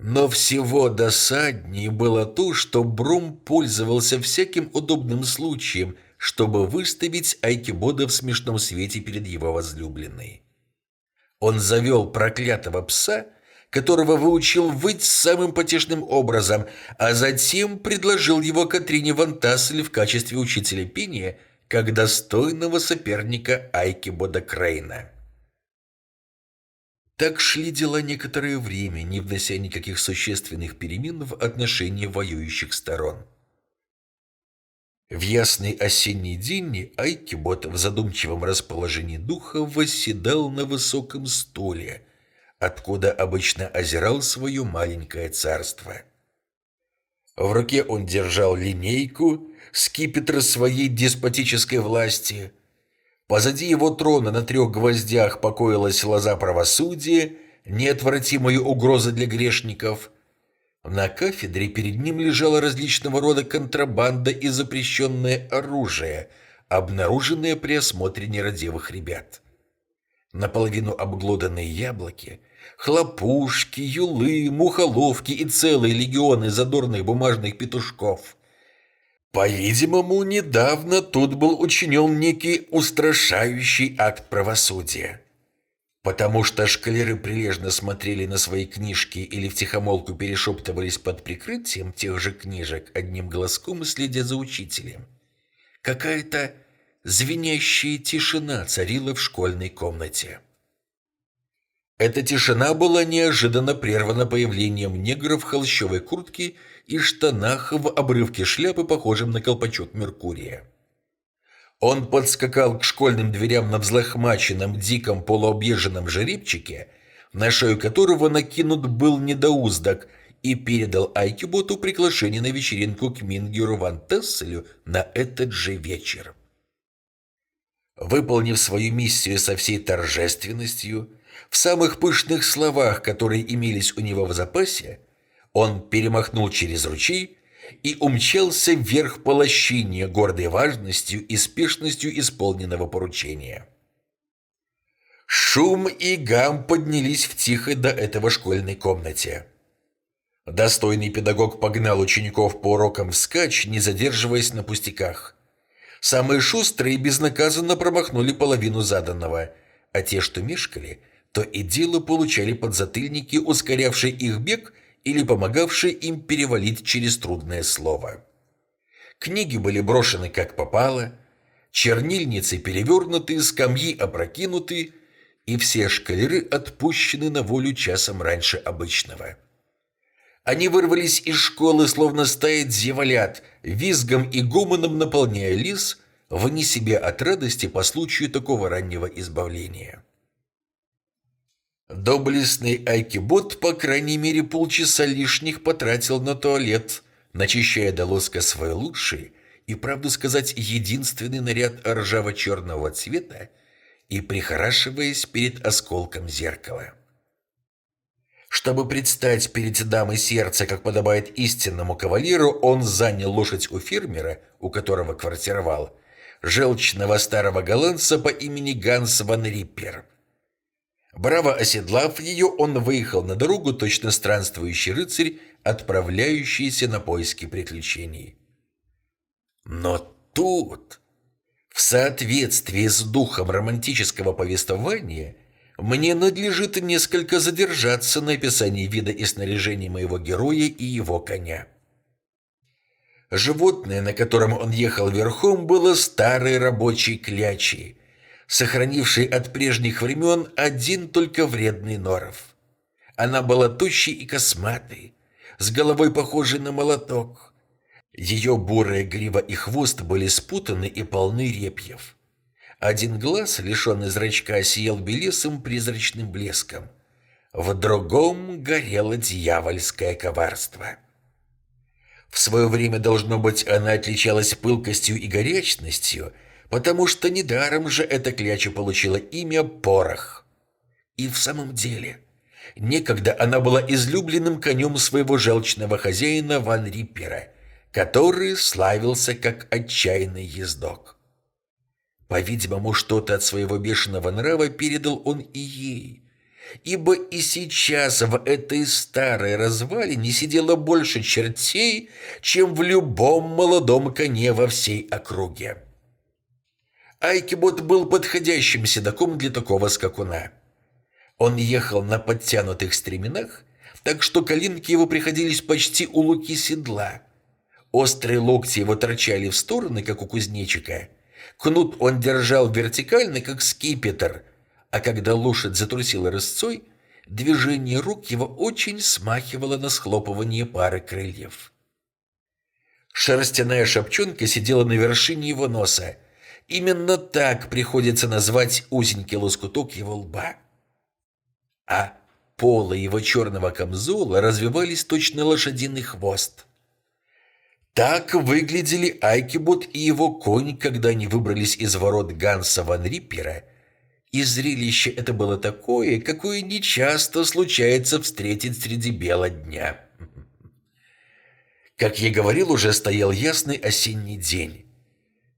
Но всего досаднее было то, что Брум пользовался всяким удобным случаем, чтобы выставить Айкибода в смешном свете перед его возлюбленной. Он завел проклятого пса, которого выучил выть самым потешным образом, а затем предложил его Катрине Вантасель в качестве учителя пения как достойного соперника Айкибода Крейна. Так шли дела некоторое время, не внося никаких существенных перемен в отношении воюющих сторон. В ясный осенний день Айкибот в задумчивом расположении духа восседал на высоком стуле, откуда обычно озирал свое маленькое царство. В руке он держал линейку, скипетр своей деспотической власти – Позади его трона на трех гвоздях покоилась лоза правосудия, неотвратимая угроза для грешников. На кафедре перед ним лежала различного рода контрабанда и запрещенное оружие, обнаруженное при осмотре нерадивых ребят. Наполовину обглоданные яблоки, хлопушки, юлы, мухоловки и целые легионы задорных бумажных петушков – по-видимому, недавно тут был учинен некий устрашающий акт правосудия. Потому что шкалеры прилежно смотрели на свои книжки или втихомолку перешептывались под прикрытием тех же книжек одним глазком, следя за учителем. Какая-то звенящая тишина царила в школьной комнате. Эта тишина была неожиданно прервана появлением негра в холщовой куртке и штанах в обрывке шляпы, похожем на колпачок Меркурия. Он подскакал к школьным дверям на взлохмаченном, диком, полуобъезженном жеребчике, на шею которого накинут был недоуздок, и передал Айкиботу приглашение на вечеринку к Мингеру Ван Тесселю на этот же вечер. Выполнив свою миссию со всей торжественностью, в самых пышных словах, которые имелись у него в запасе, он перемахнул через ручей и умчался вверх по лощине, гордой важностью и спешностью исполненного поручения. Шум и гам поднялись в тихой до этого школьной комнате. Достойный педагог погнал учеников по урокам вскачь, не задерживаясь на пустяках. Самые шустрые безнаказанно промахнули половину заданного, а те, что мешкали, то и дело получали подзатыльники, ускорявшие их бег или помогавшие им перевалить через трудное слово. Книги были брошены как попало, чернильницы перевернуты, скамьи опрокинуты, и все шкалеры отпущены на волю часом раньше обычного. Они вырвались из школы, словно стая дьяволят, визгом и гомоном наполняя лис, вне себя от радости по случаю такого раннего избавления. Доблестный Айкибот, по крайней мере, полчаса лишних потратил на туалет, начищая до лоска свой лучший и, правду сказать, единственный наряд ржаво-черного цвета и прихорашиваясь перед осколком зеркала. Чтобы предстать перед дамой сердца, как подобает истинному кавалеру, он занял лошадь у фермера, у которого квартировал, желчного старого голландца по имени Ганс ван Риппер – Браво оседлав ее, он выехал на дорогу, точно странствующий рыцарь, отправляющийся на поиски приключений. Но тут, в соответствии с духом романтического повествования, мне надлежит несколько задержаться на описании вида и снаряжения моего героя и его коня. Животное, на котором он ехал верхом, было старой рабочей клячей – сохранивший от прежних времен один только вредный норов. Она была тощей и косматой, с головой похожей на молоток. Ее бурая грива и хвост были спутаны и полны репьев. Один глаз, лишенный зрачка, сиял белесым призрачным блеском. В другом горело дьявольское коварство. В свое время, должно быть, она отличалась пылкостью и горячностью – потому что недаром же эта кляча получила имя Порох. И в самом деле, некогда она была излюбленным конем своего желчного хозяина Ван Риппера, который славился как отчаянный ездок. По-видимому, что-то от своего бешеного нрава передал он и ей. Ибо и сейчас в этой старой развалине сидело больше чертей, чем в любом молодом коне во всей округе. Айкибот был подходящим седаком для такого скакуна. Он ехал на подтянутых стременах, так что коленки его приходились почти у луки седла. Острые локти его торчали в стороны, как у кузнечика. Кнут он держал вертикально, как скипетр, а когда лошадь затрусила рысцой, движение рук его очень смахивало на схлопывание пары крыльев. Шерстяная шапчонка сидела на вершине его носа. Именно так приходится назвать узенький лоскуток его лба а полы его черного камзола развивались точно лошадиный хвост. Так выглядели Айкибут и его конь, когда они выбрались из ворот Ганса ван Риппера, и зрелище это было такое, какое нечасто случается встретить среди бела дня. Как я говорил, уже стоял ясный осенний день.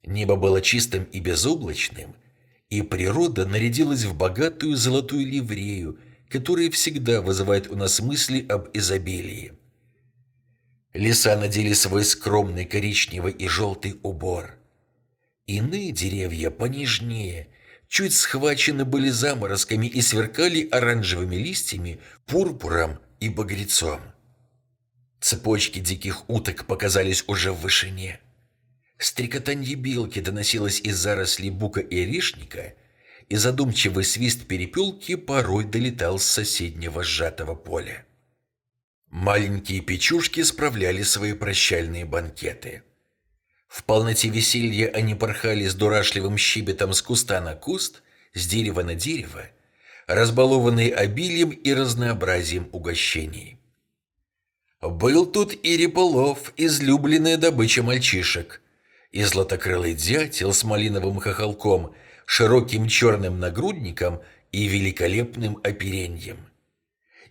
Небо было чистым и безоблачным, и природа нарядилась в богатую золотую ливрею – которые всегда вызывают у нас мысли об изобилии. Леса надели свой скромный коричневый и желтый убор. Иные деревья понежнее, чуть схвачены были заморозками и сверкали оранжевыми листьями, пурпуром и багрецом. Цепочки диких уток показались уже в вышине. Стрекотанье белки доносилось из зарослей бука и орешника – и задумчивый свист перепелки порой долетал с соседнего сжатого поля. Маленькие печушки справляли свои прощальные банкеты. В полноте веселья они порхали с дурашливым щебетом с куста на куст, с дерева на дерево, разбалованные обилием и разнообразием угощений. Был тут и Реполов, излюбленная добыча мальчишек, и златокрылый дятел с малиновым хохолком – широким черным нагрудником и великолепным опереньем.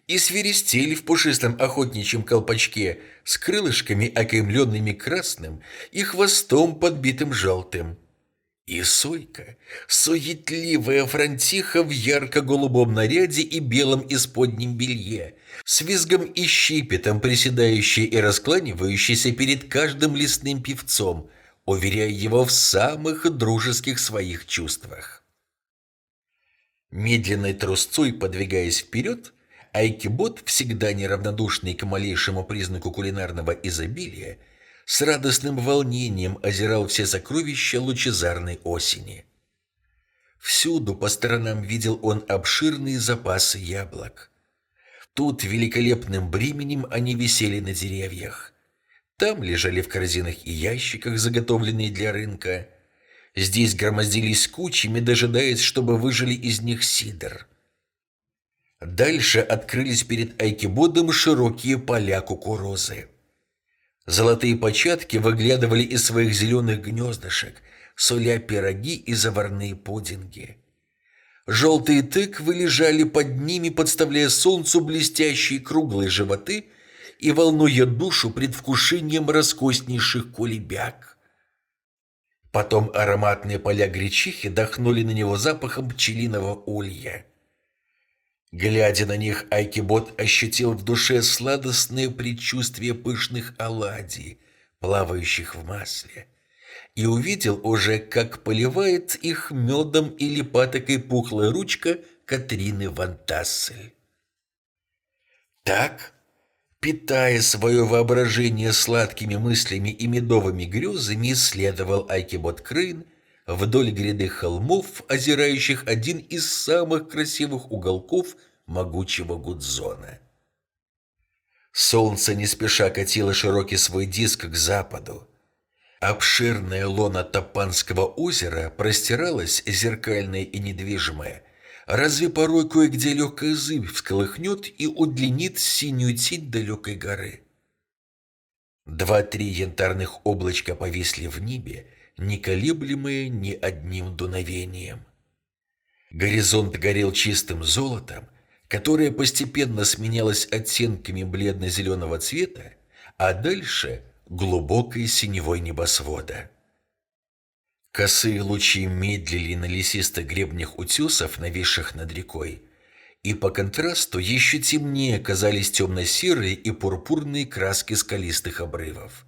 И свиристель в пушистом охотничьем колпачке с крылышками, окаймленными красным, и хвостом, подбитым желтым. И сойка, суетливая франтиха в ярко-голубом наряде и белом исподнем белье, с визгом и щипетом приседающая и раскланивающаяся перед каждым лесным певцом – уверяя его в самых дружеских своих чувствах. Медленной трусцой подвигаясь вперед, Айкибот, всегда неравнодушный к малейшему признаку кулинарного изобилия, с радостным волнением озирал все сокровища лучезарной осени. Всюду по сторонам видел он обширные запасы яблок. Тут великолепным бременем они висели на деревьях. Там лежали в корзинах и ящиках, заготовленные для рынка. Здесь громоздились кучами, дожидаясь, чтобы выжили из них сидр. Дальше открылись перед Айкибодом широкие поля кукурузы. Золотые початки выглядывали из своих зеленых гнездышек, соля пироги и заварные пудинги. Желтые тыквы лежали под ними, подставляя солнцу блестящие круглые животы – и волнуя душу предвкушением роскоснейших кулебяк. Потом ароматные поля гречихи дохнули на него запахом пчелиного улья. Глядя на них, Айкибот ощутил в душе сладостное предчувствие пышных оладий, плавающих в масле, и увидел уже, как поливает их медом или патокой пухлая ручка Катрины Вантассель. Так Питая свое воображение сладкими мыслями и медовыми грезами, исследовал Айкибот Крын вдоль гряды холмов, озирающих один из самых красивых уголков могучего Гудзона. Солнце не спеша катило широкий свой диск к западу. Обширная лона Топанского озера простиралась, зеркальная и недвижимая, Разве порой кое-где легкая зыбь всколыхнет и удлинит синюю тень далекой горы? Два-три янтарных облачка повисли в небе, не колеблемые ни одним дуновением. Горизонт горел чистым золотом, которое постепенно сменялось оттенками бледно-зеленого цвета, а дальше — глубокой синевой небосвода. Косые лучи медлили на лесистых гребнях утесов, нависших над рекой, и по контрасту еще темнее казались темно-серые и пурпурные краски скалистых обрывов.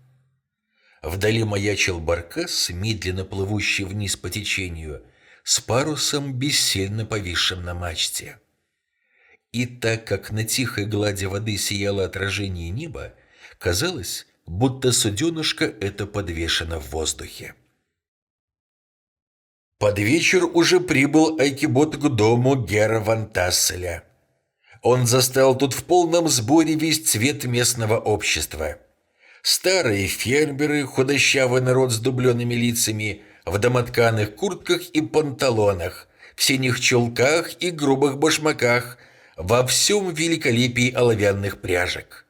Вдали маячил баркас, медленно плывущий вниз по течению, с парусом бессильно повисшим на мачте. И так как на тихой глади воды сияло отражение неба, казалось, будто суденышко это подвешено в воздухе. Под вечер уже прибыл Айкибот к дому Гера Ван Тасселя. Он застал тут в полном сборе весь цвет местного общества. Старые фермеры, худощавый народ с дубленными лицами, в домотканых куртках и панталонах, в синих чулках и грубых башмаках, во всем великолепии оловянных пряжек.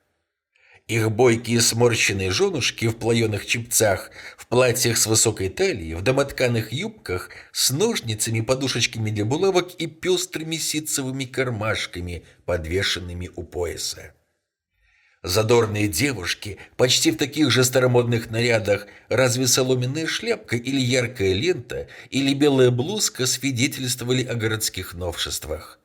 Их бойкие сморщенные женушки в плаеных чепцах, в платьях с высокой талией, в домотканых юбках, с ножницами, подушечками для булавок и пестрыми ситцевыми кармашками, подвешенными у пояса. Задорные девушки, почти в таких же старомодных нарядах, разве соломенная шляпка или яркая лента, или белая блузка свидетельствовали о городских новшествах.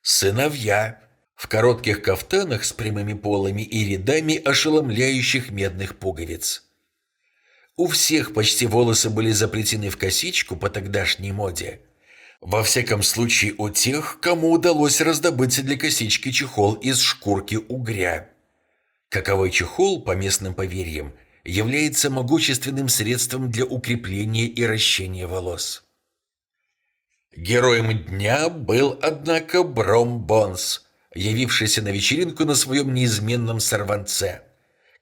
Сыновья, в коротких кафтанах с прямыми полами и рядами ошеломляющих медных пуговиц. У всех почти волосы были заплетены в косичку по тогдашней моде. Во всяком случае, у тех, кому удалось раздобыть для косички чехол из шкурки угря. Каковой чехол, по местным поверьям, является могущественным средством для укрепления и ращения волос. Героем дня был, однако, Бром Бонс – явившийся на вечеринку на своем неизменном сорванце.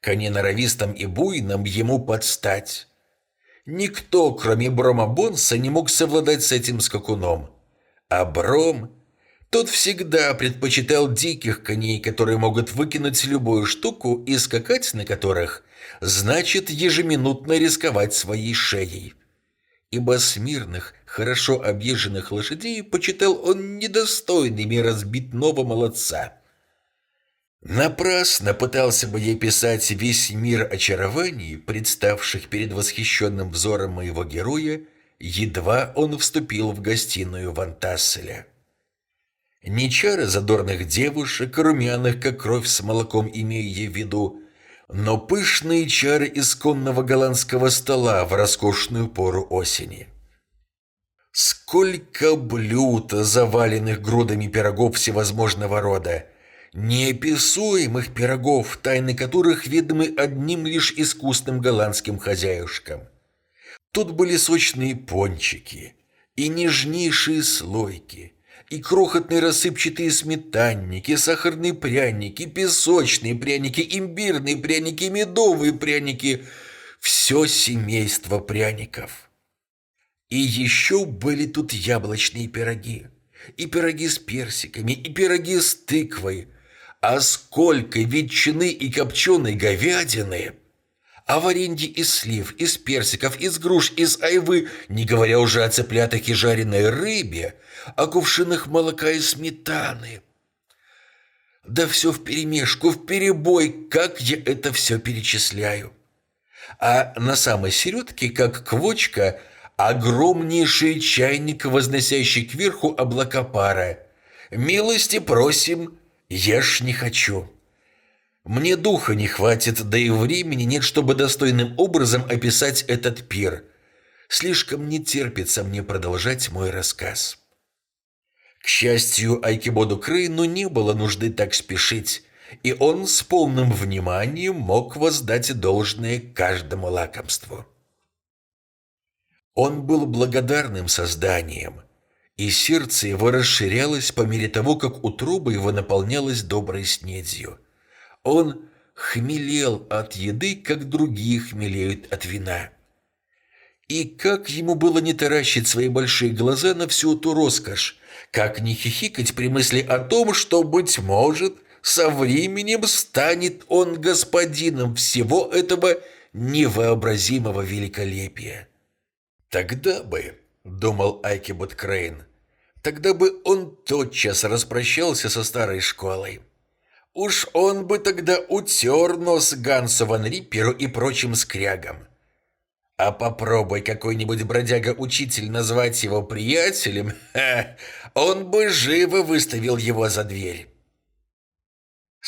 Коне норовистом и буйном ему подстать. Никто, кроме Брома Бонса, не мог совладать с этим скакуном. А Бром... Тот всегда предпочитал диких коней, которые могут выкинуть любую штуку и скакать на которых, значит ежеминутно рисковать своей шеей ибо смирных, хорошо объезженных лошадей почитал он недостойными разбитного молодца. Напрасно пытался бы я писать весь мир очарований, представших перед восхищенным взором моего героя, едва он вступил в гостиную Вантасселя. Не чары задорных девушек, румяных, как кровь с молоком, имея в виду, но пышные чары исконного голландского стола в роскошную пору осени. Сколько блюд, заваленных грудами пирогов всевозможного рода, неописуемых пирогов, тайны которых ведомы одним лишь искусным голландским хозяюшкам. Тут были сочные пончики и нежнейшие слойки – и крохотные рассыпчатые сметанники, сахарные пряники, песочные пряники, имбирные пряники, медовые пряники. Все семейство пряников. И еще были тут яблочные пироги, и пироги с персиками, и пироги с тыквой. А сколько ветчины и копченой говядины! А варенье из слив, из персиков, из груш, из айвы, не говоря уже о цыплятах и жареной рыбе – о кувшинах молока и сметаны. Да все вперемешку, вперебой, как я это все перечисляю. А на самой середке, как квочка, огромнейший чайник, возносящий кверху облака пара. Милости просим, ешь не хочу. Мне духа не хватит, да и времени нет, чтобы достойным образом описать этот пир. Слишком не терпится мне продолжать мой рассказ. К счастью, Айкибоду Крейну не было нужды так спешить, и он с полным вниманием мог воздать должное каждому лакомству. Он был благодарным созданием, и сердце его расширялось по мере того, как утроба его наполнялась доброй снедью. Он хмелел от еды, как другие хмелеют от вина. И как ему было не таращить свои большие глаза на всю эту роскошь, как не хихикать при мысли о том, что, быть может, со временем станет он господином всего этого невообразимого великолепия. Тогда бы, думал Айкибут Крейн, тогда бы он тотчас распрощался со старой школой. Уж он бы тогда утер нос Гансу Ван Рипперу и прочим скрягам. А попробуй какой-нибудь бродяга-учитель назвать его приятелем, ха, он бы живо выставил его за дверь.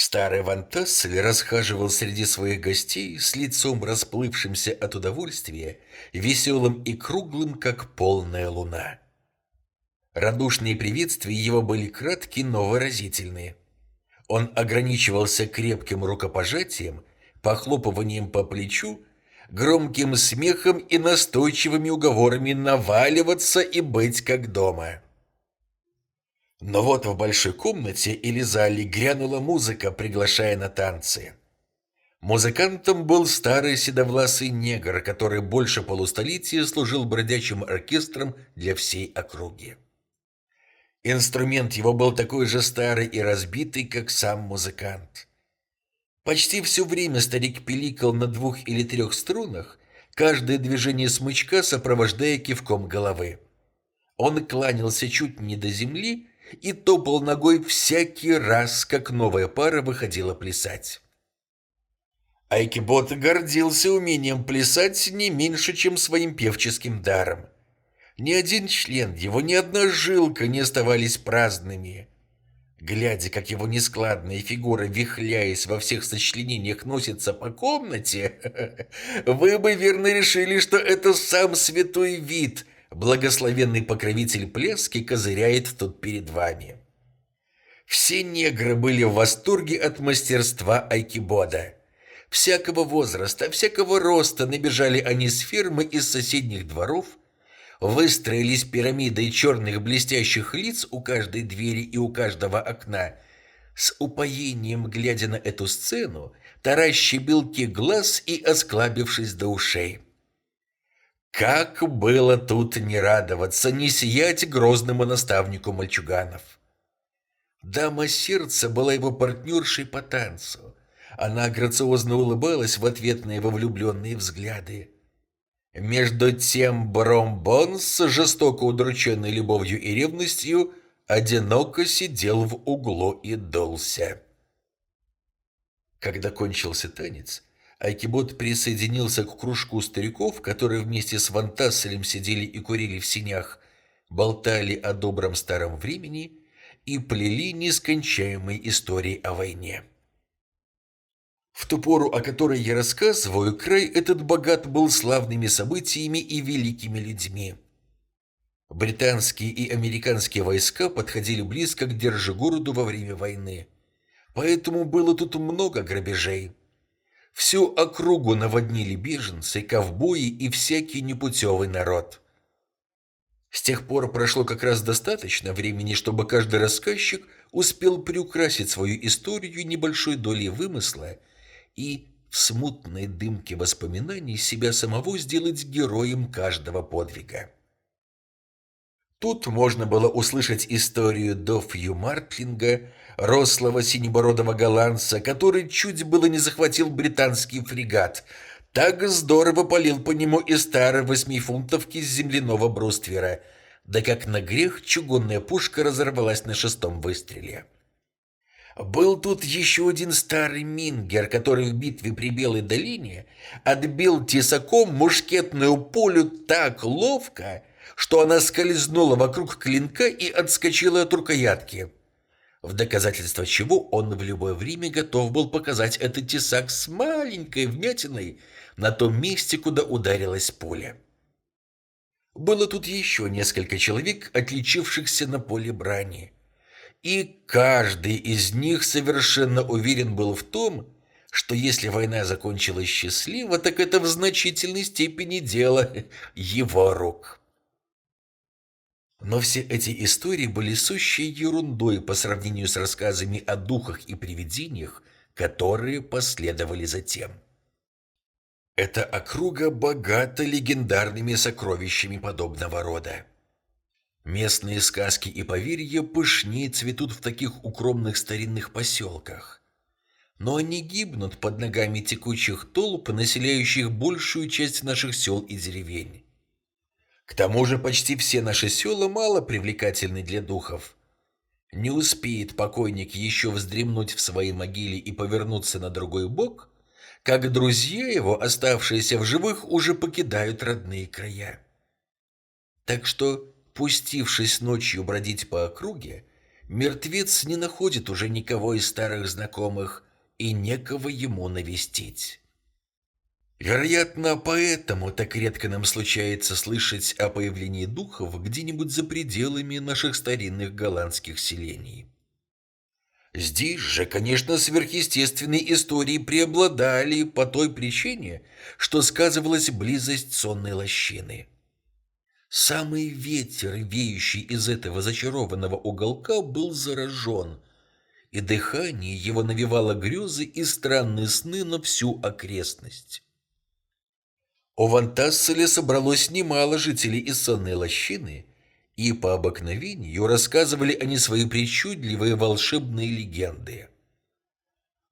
Старый Ван Тассель расхаживал среди своих гостей с лицом расплывшимся от удовольствия, веселым и круглым, как полная луна. Радушные приветствия его были краткие, но выразительные. Он ограничивался крепким рукопожатием, похлопыванием по плечу, громким смехом и настойчивыми уговорами наваливаться и быть как дома. Но вот в большой комнате или зале грянула музыка, приглашая на танцы. Музыкантом был старый седовласый негр, который больше полустолетия служил бродячим оркестром для всей округи. Инструмент его был такой же старый и разбитый, как сам музыкант. Почти все время старик пиликал на двух или трех струнах, каждое движение смычка сопровождая кивком головы. Он кланялся чуть не до земли и топал ногой всякий раз, как новая пара выходила плясать. Айкибот гордился умением плясать не меньше, чем своим певческим даром. Ни один член его, ни одна жилка не оставались праздными. Глядя, как его нескладная фигура, вихляясь во всех сочленениях, носится по комнате, вы бы верно решили, что это сам святой вид – благословенный покровитель Плески козыряет тут перед вами. Все негры были в восторге от мастерства айкибода. Всякого возраста, всякого роста набежали они с фермы из соседних дворов, выстроились пирамидой черных блестящих лиц у каждой двери и у каждого окна, с упоением глядя на эту сцену, таращи белки глаз и осклабившись до ушей. Как было тут не радоваться, не сиять грозному наставнику мальчуганов. Дама сердца была его партнершей по танцу. Она грациозно улыбалась в ответ на его влюбленные взгляды. Между тем Бромбонс, жестоко удрученный любовью и ревностью, одиноко сидел в углу и дулся. Когда кончился танец, Айкибот присоединился к кружку стариков, которые вместе с Вантасселем сидели и курили в синях, болтали о добром старом времени и плели нескончаемые истории о войне. В ту пору, о которой я рассказываю, край этот богат был славными событиями и великими людьми. Британские и американские войска подходили близко к Держигороду во время войны. Поэтому было тут много грабежей. Всю округу наводнили беженцы, ковбои и всякий непутевый народ. С тех пор прошло как раз достаточно времени, чтобы каждый рассказчик успел приукрасить свою историю небольшой долей вымысла и в смутной дымке воспоминаний себя самого сделать героем каждого подвига. Тут можно было услышать историю Дофью Мартлинга, рослого синебородого голландца, который чуть было не захватил британский фрегат. Так здорово полил по нему и старой восьмифунтовки с земляного бруствера. Да как на грех чугунная пушка разорвалась на шестом выстреле. Был тут еще один старый мингер, который в битве при Белой долине отбил тесаком мушкетную пулю так ловко, что она скользнула вокруг клинка и отскочила от рукоятки в доказательство чего он в любое время готов был показать этот тесак с маленькой вмятиной на том месте, куда ударилась пуля. Было тут еще несколько человек, отличившихся на поле брани. И каждый из них совершенно уверен был в том, что если война закончилась счастливо, так это в значительной степени дело его рук. Но все эти истории были сущей ерундой по сравнению с рассказами о духах и привидениях, которые последовали затем. Эта округа богата легендарными сокровищами подобного рода. Местные сказки и поверья пышнее цветут в таких укромных старинных поселках. Но они гибнут под ногами текучих толп, населяющих большую часть наших сел и деревень. К тому же почти все наши села мало привлекательны для духов. Не успеет покойник еще вздремнуть в своей могиле и повернуться на другой бок, как друзья его, оставшиеся в живых, уже покидают родные края. Так что, пустившись ночью бродить по округе, мертвец не находит уже никого из старых знакомых и некого ему навестить. Вероятно, поэтому так редко нам случается слышать о появлении духов где-нибудь за пределами наших старинных голландских селений. Здесь же, конечно, сверхъестественные истории преобладали по той причине, что сказывалась близость сонной лощины. Самый ветер, веющий из этого зачарованного уголка, был заражен, и дыхание его навевало грезы и странные сны на всю окрестность. У Вантасселя собралось немало жителей из сонной лощины, и по обыкновению рассказывали они свои причудливые волшебные легенды.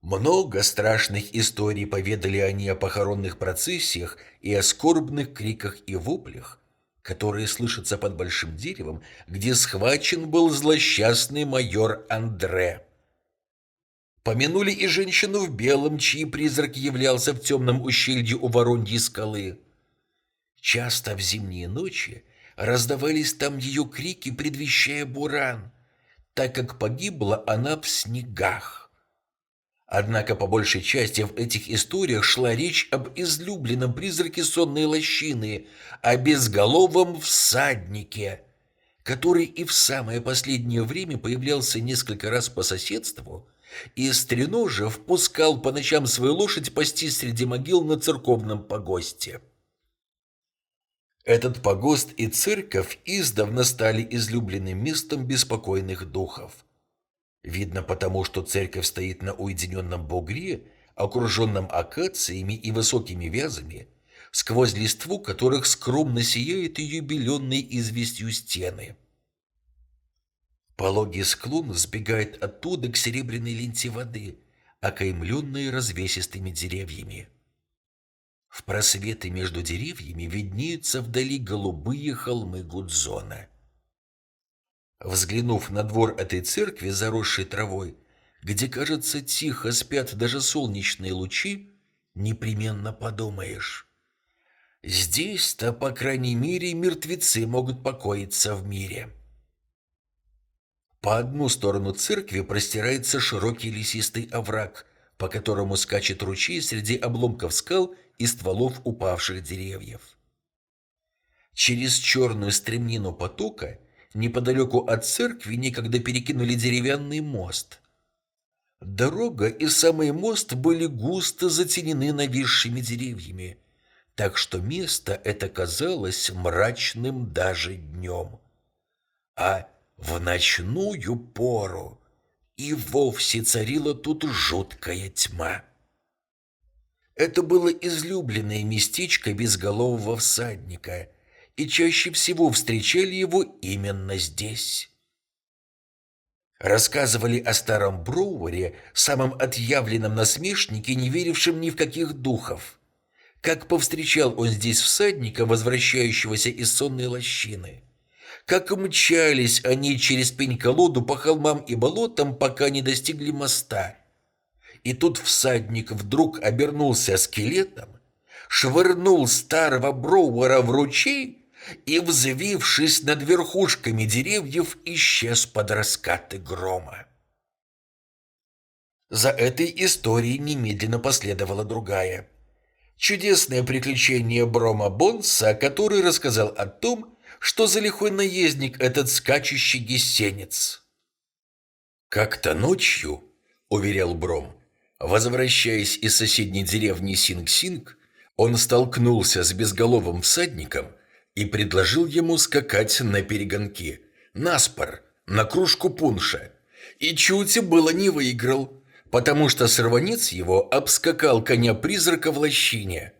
Много страшных историй поведали они о похоронных процессиях и о скорбных криках и воплях, которые слышатся под большим деревом, где схвачен был злосчастный майор Андре. Помянули и женщину в белом, чьи призрак являлся в темном ущелье у Вороньей скалы. Часто в зимние ночи раздавались там ее крики, предвещая буран, так как погибла она в снегах. Однако по большей части в этих историях шла речь об излюбленном призраке сонной лощины, о безголовом всаднике, который и в самое последнее время появлялся несколько раз по соседству, и стреножа впускал по ночам свою лошадь пасти среди могил на церковном погосте. Этот погост и церковь издавна стали излюбленным местом беспокойных духов. Видно потому, что церковь стоит на уединенном бугре, окруженном акациями и высокими вязами, сквозь листву которых скромно сияет ее беленной известью стены. Пологий склон сбегает оттуда к серебряной ленте воды, окаймленной развесистыми деревьями. В просветы между деревьями виднеются вдали голубые холмы Гудзона. Взглянув на двор этой церкви, заросшей травой, где, кажется, тихо спят даже солнечные лучи, непременно подумаешь. Здесь-то, по крайней мере, мертвецы могут покоиться в мире. По одну сторону церкви простирается широкий лесистый овраг, по которому скачет ручей среди обломков скал и стволов упавших деревьев. Через черную стремнину потока – Неподалеку от церкви некогда перекинули деревянный мост. Дорога и самый мост были густо затенены нависшими деревьями, так что место это казалось мрачным даже днем. А в ночную пору и вовсе царила тут жуткая тьма. Это было излюбленное местечко безголового всадника — и чаще всего встречали его именно здесь. Рассказывали о старом Броуэре, самом отъявленном насмешнике, не верившем ни в каких духов. Как повстречал он здесь всадника, возвращающегося из сонной лощины. Как мчались они через пень-колоду по холмам и болотам, пока не достигли моста. И тут всадник вдруг обернулся скелетом, швырнул старого Броуэра в ручей и, взвившись над верхушками деревьев, исчез под раскаты грома. За этой историей немедленно последовала другая. Чудесное приключение Брома Бонса, который рассказал о том, что за лихой наездник этот скачущий гесенец. «Как-то ночью», — уверял Бром, возвращаясь из соседней деревни Синг-Синг, он столкнулся с безголовым всадником — и предложил ему скакать на перегонки, на спор, на кружку пунша. И чуть было не выиграл, потому что сорванец его обскакал коня-призрака в лощине.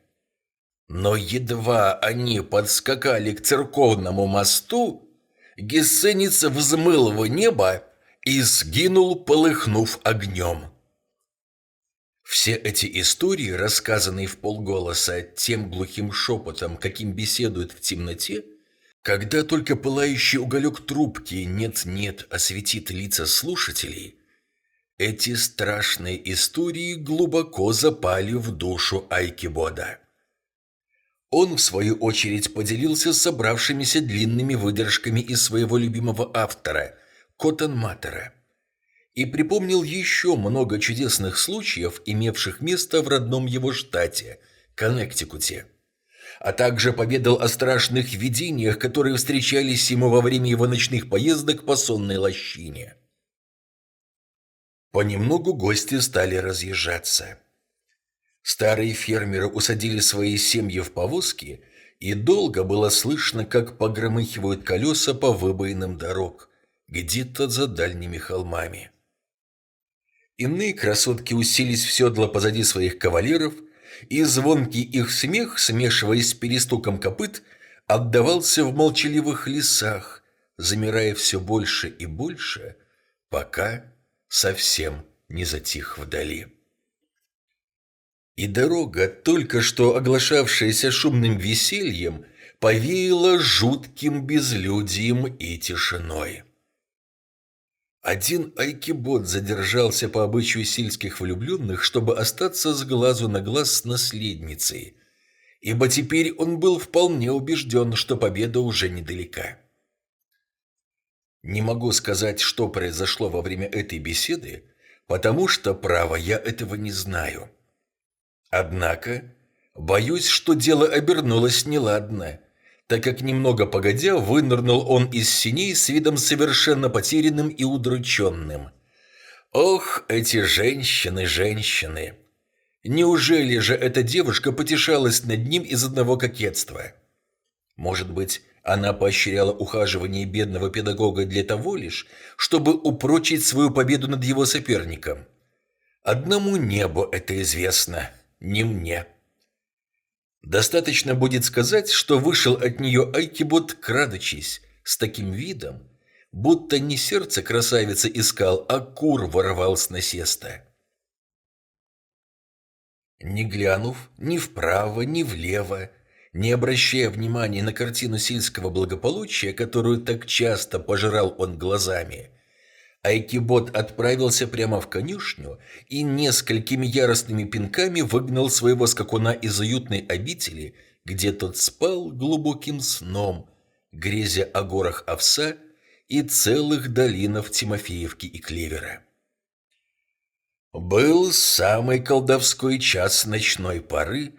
Но едва они подскакали к церковному мосту, Гессенец взмыл в небо и сгинул, полыхнув огнем. Все эти истории, рассказанные в полголоса тем глухим шепотом, каким беседуют в темноте, когда только пылающий уголек трубки нет-нет осветит лица слушателей, Эти страшные истории глубоко запали в душу Айкибода. Он, в свою очередь, поделился с собравшимися длинными выдержками из своего любимого автора – Коттон Маттера и припомнил еще много чудесных случаев, имевших место в родном его штате – Коннектикуте. А также поведал о страшных видениях, которые встречались ему во время его ночных поездок по сонной лощине. Понемногу гости стали разъезжаться. Старые фермеры усадили свои семьи в повозки, и долго было слышно, как погромыхивают колеса по выбоинам дорог, где-то за дальними холмами. Иные красотки уселись в седло позади своих кавалеров, и звонкий их смех, смешиваясь с перестуком копыт, отдавался в молчаливых лесах, замирая все больше и больше, пока совсем не затих вдали. И дорога, только что оглашавшаяся шумным весельем, повеяла жутким безлюдием и тишиной. Один айкибот задержался по обычаю сельских влюбленных, чтобы остаться с глазу на глаз с наследницей, ибо теперь он был вполне убежден, что победа уже недалека. Не могу сказать, что произошло во время этой беседы, потому что, право, я этого не знаю. Однако, боюсь, что дело обернулось неладно – так как немного погодя вынырнул он из синей с видом совершенно потерянным и удрученным. Ох, эти женщины, женщины! Неужели же эта девушка потешалась над ним из одного кокетства? Может быть, она поощряла ухаживание бедного педагога для того лишь, чтобы упрочить свою победу над его соперником? Одному небу это известно, не мне. Достаточно будет сказать, что вышел от нее Айкибот, крадучись, с таким видом, будто не сердце красавицы искал, а кур воровал с насеста. Не глянув ни вправо, ни влево, не обращая внимания на картину сельского благополучия, которую так часто пожирал он глазами, Айкибот отправился прямо в конюшню и несколькими яростными пинками выгнал своего скакуна из уютной обители, где тот спал глубоким сном, грезя о горах овса и целых долинах Тимофеевки и Клевера. Был самый колдовской час ночной поры,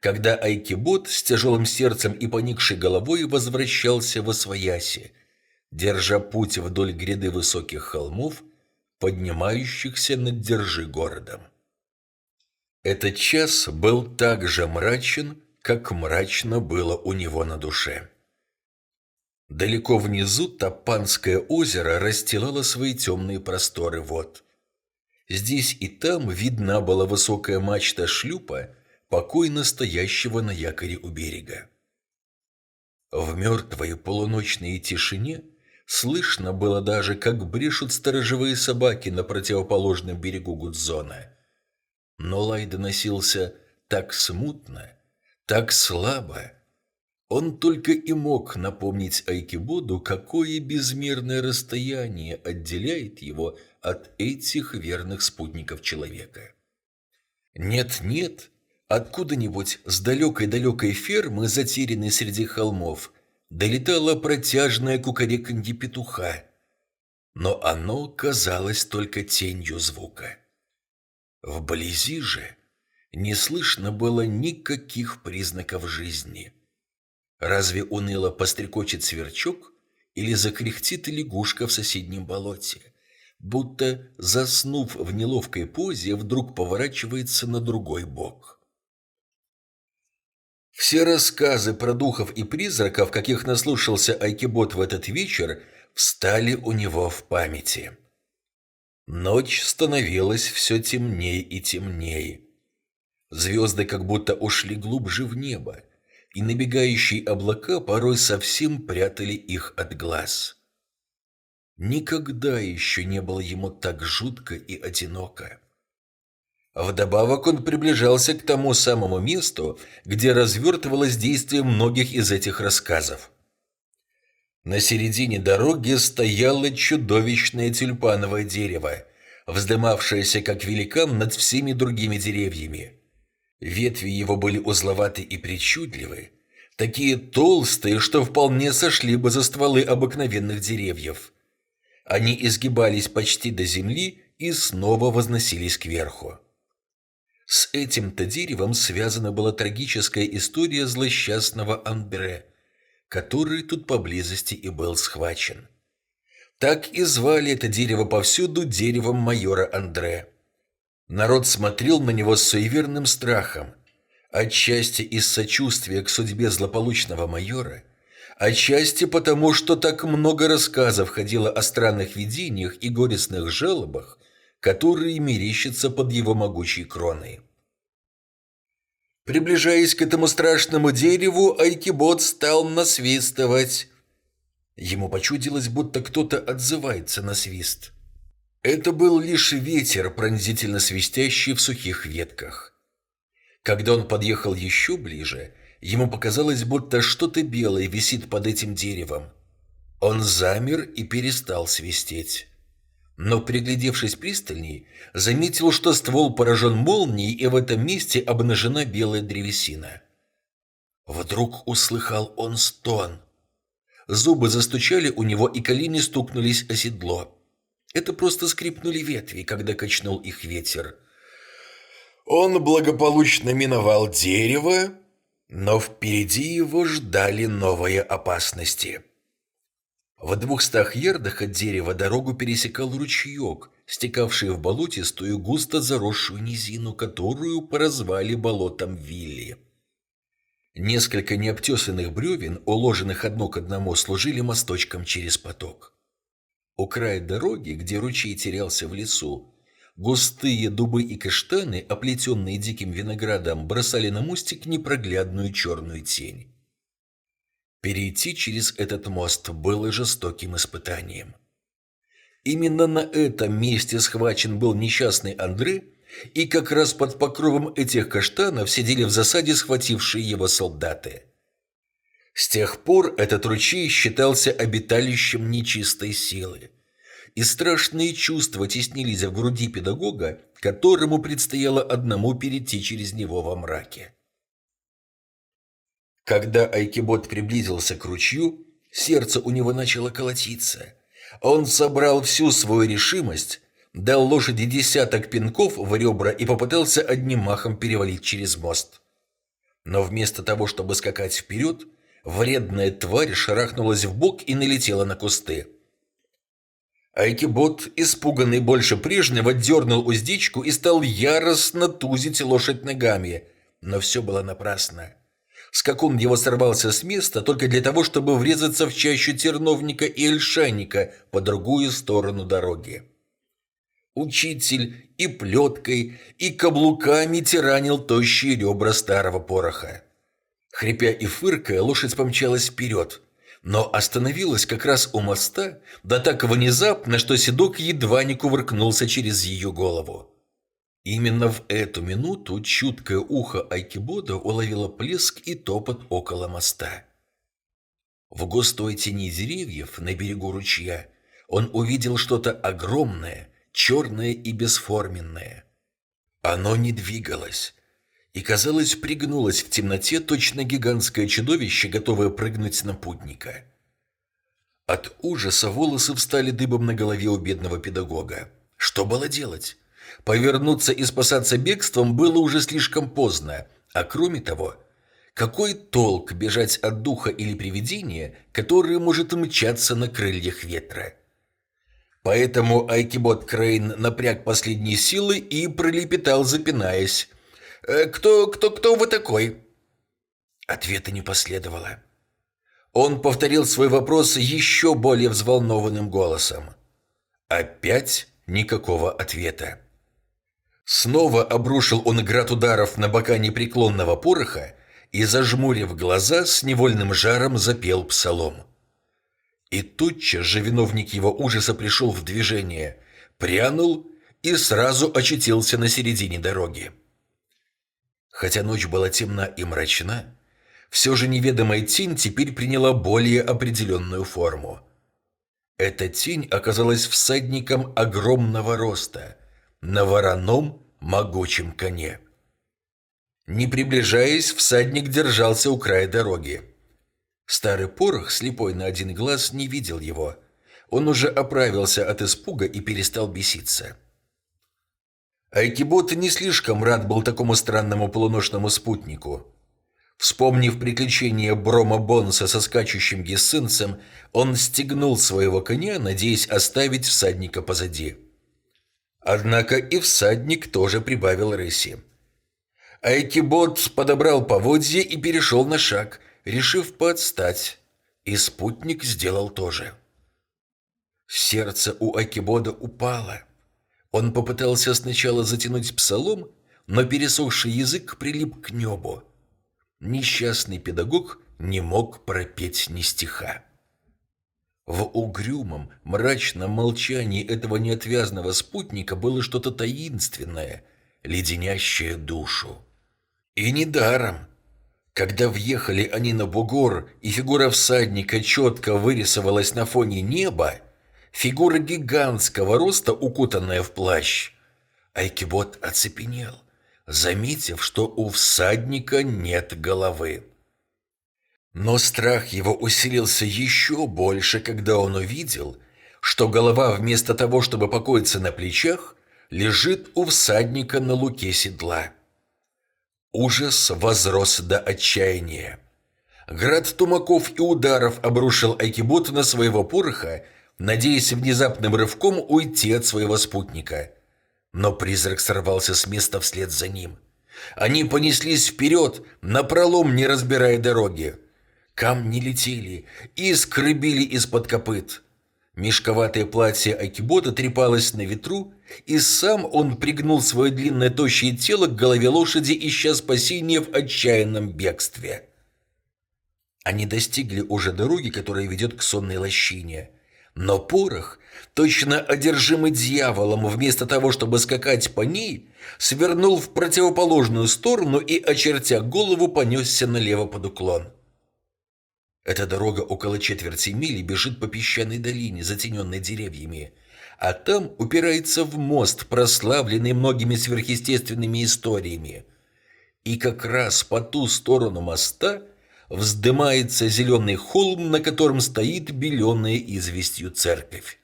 когда Айкибот с тяжелым сердцем и поникшей головой возвращался во свояси, держа путь вдоль гряды высоких холмов, поднимающихся над держи городом. Этот час был так же мрачен, как мрачно было у него на душе. Далеко внизу Топанское озеро расстилало свои темные просторы вод. Здесь и там видна была высокая мачта шлюпа, покойно стоящего на якоре у берега. В мертвой полуночной тишине Слышно было даже, как брешут сторожевые собаки на противоположном берегу Гудзона. Но лай доносился так смутно, так слабо. Он только и мог напомнить Айкибоду, какое безмерное расстояние отделяет его от этих верных спутников человека. Нет-нет, откуда-нибудь с далекой-далекой фермы, затерянной среди холмов, долетало протяжное кукареканье петуха, но оно казалось только тенью звука. Вблизи же не слышно было никаких признаков жизни. Разве уныло пострекочет сверчок или закряхтит лягушка в соседнем болоте, будто, заснув в неловкой позе, вдруг поворачивается на другой бок. Все рассказы про духов и призраков, каких наслушался Айкибот в этот вечер, встали у него в памяти. Ночь становилась все темнее и темнее. Звезды как будто ушли глубже в небо, и набегающие облака порой совсем прятали их от глаз. Никогда еще не было ему так жутко и одиноко. Вдобавок он приближался к тому самому месту, где развертывалось действие многих из этих рассказов. На середине дороги стояло чудовищное тюльпановое дерево, вздымавшееся как великан над всеми другими деревьями. Ветви его были узловаты и причудливы, такие толстые, что вполне сошли бы за стволы обыкновенных деревьев. Они изгибались почти до земли и снова возносились кверху. С этим-то деревом связана была трагическая история злосчастного Андре, который тут поблизости и был схвачен. Так и звали это дерево повсюду деревом майора Андре. Народ смотрел на него с суеверным страхом, отчасти из сочувствия к судьбе злополучного майора, отчасти потому, что так много рассказов ходило о странных видениях и горестных жалобах, которые мерещатся под его могучей кроной. Приближаясь к этому страшному дереву, Айкибот стал насвистывать. Ему почудилось, будто кто-то отзывается на свист. Это был лишь ветер, пронзительно свистящий в сухих ветках. Когда он подъехал еще ближе, ему показалось, будто что-то белое висит под этим деревом. Он замер и перестал свистеть. Но, приглядевшись пристальней, заметил, что ствол поражен молнией, и в этом месте обнажена белая древесина. Вдруг услыхал он стон. Зубы застучали у него, и колени стукнулись о седло. Это просто скрипнули ветви, когда качнул их ветер. Он благополучно миновал дерево, но впереди его ждали новые опасности. В двухстах ярдах от дерева дорогу пересекал ручеек, стекавший в болотистую, густо заросшую низину, которую порозвали болотом Вилли. Несколько необтесанных бревен, уложенных одно к одному, служили мосточком через поток. У края дороги, где ручей терялся в лесу, густые дубы и каштаны, оплетенные диким виноградом, бросали на мостик непроглядную черную тень. Перейти через этот мост было жестоким испытанием. Именно на этом месте схвачен был несчастный Андрей, и как раз под покровом этих каштанов сидели в засаде схватившие его солдаты. С тех пор этот ручей считался обиталищем нечистой силы, и страшные чувства теснились в груди педагога, которому предстояло одному перейти через него во мраке. Когда Айкибот приблизился к ручью, сердце у него начало колотиться. Он собрал всю свою решимость, дал лошади десяток пинков в ребра и попытался одним махом перевалить через мост. Но вместо того, чтобы скакать вперед, Вредная тварь шарахнулась в бок и налетела на кусты. Айкибот, испуганный больше прежнего, дернул уздечку и стал яростно тузить лошадь ногами. Но все было напрасно. Скакун его сорвался с места только для того, чтобы врезаться в чащу терновника и эльшанника по другую сторону дороги. Учитель и плеткой, и каблуками тиранил тощие ребра старого пороха. Хрипя и фыркая, лошадь помчалась вперед, но остановилась как раз у моста, да так внезапно, что седок едва не кувыркнулся через ее голову. Именно в эту минуту чуткое ухо Айкибода уловило плеск и топот около моста. В густой тени деревьев на берегу ручья он увидел что-то огромное, черное и бесформенное. Оно не двигалось, и, казалось, пригнулось в темноте точно гигантское чудовище, готовое прыгнуть на путника. От ужаса волосы встали дыбом на голове у бедного педагога. Что было делать? Повернуться и спасаться бегством было уже слишком поздно, а кроме того, какой толк бежать от духа или привидения, которое может мчаться на крыльях ветра? Поэтому Айкибот Крейн напряг последние силы и пролепетал, запинаясь. Э, «Кто, кто, кто вы такой?» Ответа не последовало. Он повторил свой вопрос еще более взволнованным голосом. Опять никакого ответа. Снова обрушил он град ударов на бока непреклонного пороха и, зажмурив глаза, с невольным жаром запел псалом. И тотчас же виновник его ужаса пришел в движение, прянул и сразу очутился на середине дороги. Хотя ночь была темна и мрачна, все же неведомая тень теперь приняла более определенную форму. Эта тень оказалась всадником огромного роста, на вороном могучем коне. Не приближаясь, всадник держался у края дороги. Старый порох, слепой на один глаз, не видел его. Он уже оправился от испуга и перестал беситься. Айкибот не слишком рад был такому странному полуношному спутнику. Вспомнив приключения Брома Бонса со скачущим гессенцем, он стегнул своего коня, надеясь оставить всадника позади. Однако и всадник тоже прибавил рыси. Айкибот подобрал поводья и перешел на шаг, решив подстать, и спутник сделал то же. Сердце у Айкибода упало. Он попытался сначала затянуть псалом, но пересохший язык прилип к небу. Несчастный педагог не мог пропеть ни стиха. В угрюмом, мрачном молчании этого неотвязного спутника было что-то таинственное, леденящее душу. И недаром. Когда въехали они на бугор, и фигура всадника четко вырисовалась на фоне неба, фигура гигантского роста, укутанная в плащ, Айкибот оцепенел, заметив, что у всадника нет головы. Но страх его усилился еще больше, когда он увидел, что голова вместо того, чтобы покоиться на плечах, лежит у всадника на луке седла. Ужас возрос до отчаяния. Град тумаков и ударов обрушил Айкибот на своего пороха, надеясь внезапным рывком уйти от своего спутника. Но призрак сорвался с места вслед за ним. Они понеслись вперед, напролом не разбирая дороги. Камни летели, искры били из-под копыт. Мешковатое платье Акибота трепалось на ветру, и сам он пригнул свое длинное тощее тело к голове лошади, ища спасения в отчаянном бегстве. Они достигли уже дороги, которая ведет к сонной лощине. Но порох, точно одержимый дьяволом, вместо того, чтобы скакать по ней, свернул в противоположную сторону и, очертя голову, понесся налево под уклон. Эта дорога около четверти мили бежит по песчаной долине, затененной деревьями, а там упирается в мост, прославленный многими сверхъестественными историями. И как раз по ту сторону моста вздымается зеленый холм, на котором стоит беленая известью церковь.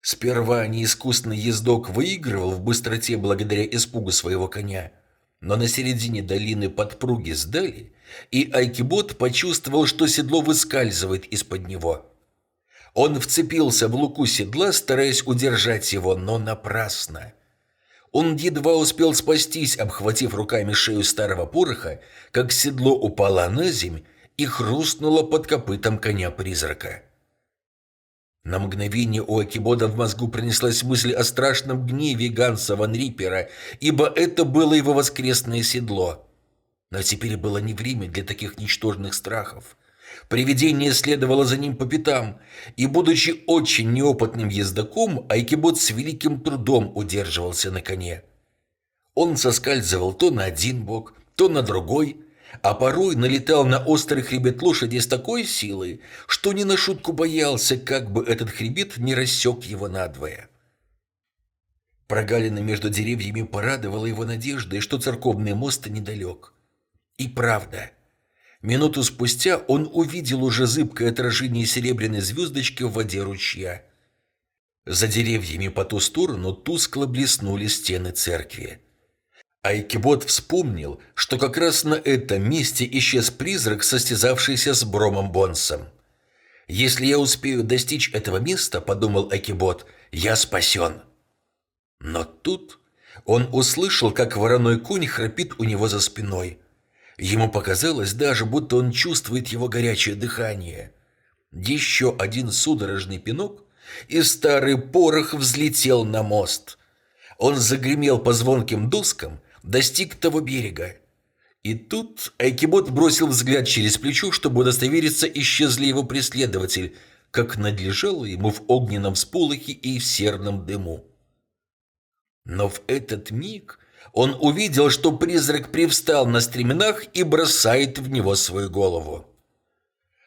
Сперва неискусный ездок выигрывал в быстроте благодаря испугу своего коня, но на середине долины подпруги сдали, и Айкибот почувствовал, что седло выскальзывает из-под него. Он вцепился в луку седла, стараясь удержать его, но напрасно. Он едва успел спастись, обхватив руками шею старого пороха, как седло упало на земь и хрустнуло под копытом коня-призрака. На мгновение у Акибода в мозгу пронеслась мысль о страшном гневе Ганса ван Риппера, ибо это было его воскресное седло. Но теперь было не время для таких ничтожных страхов. Привидение следовало за ним по пятам, и, будучи очень неопытным ездаком, Айкибот с великим трудом удерживался на коне. Он соскальзывал то на один бок, то на другой, а порой налетал на острый хребет лошади с такой силой, что не на шутку боялся, как бы этот хребет не рассек его надвое. Прогалина между деревьями порадовала его надеждой, что церковный мост недалек. И правда, минуту спустя он увидел уже зыбкое отражение серебряной звездочки в воде ручья. За деревьями по ту сторону тускло блеснули стены церкви. Айкибот вспомнил, что как раз на этом месте исчез призрак, состязавшийся с Бромом Бонсом. «Если я успею достичь этого места, — подумал Айкибот, — я спасен». Но тут он услышал, как вороной конь храпит у него за спиной. Ему показалось даже, будто он чувствует его горячее дыхание. Еще один судорожный пинок, и старый порох взлетел на мост. Он загремел по звонким доскам, достиг того берега. И тут Айкибот бросил взгляд через плечо, чтобы удостовериться, исчезли его преследователь, как надлежало ему в огненном сполохе и в серном дыму. Но в этот миг он увидел, что призрак привстал на стременах и бросает в него свою голову.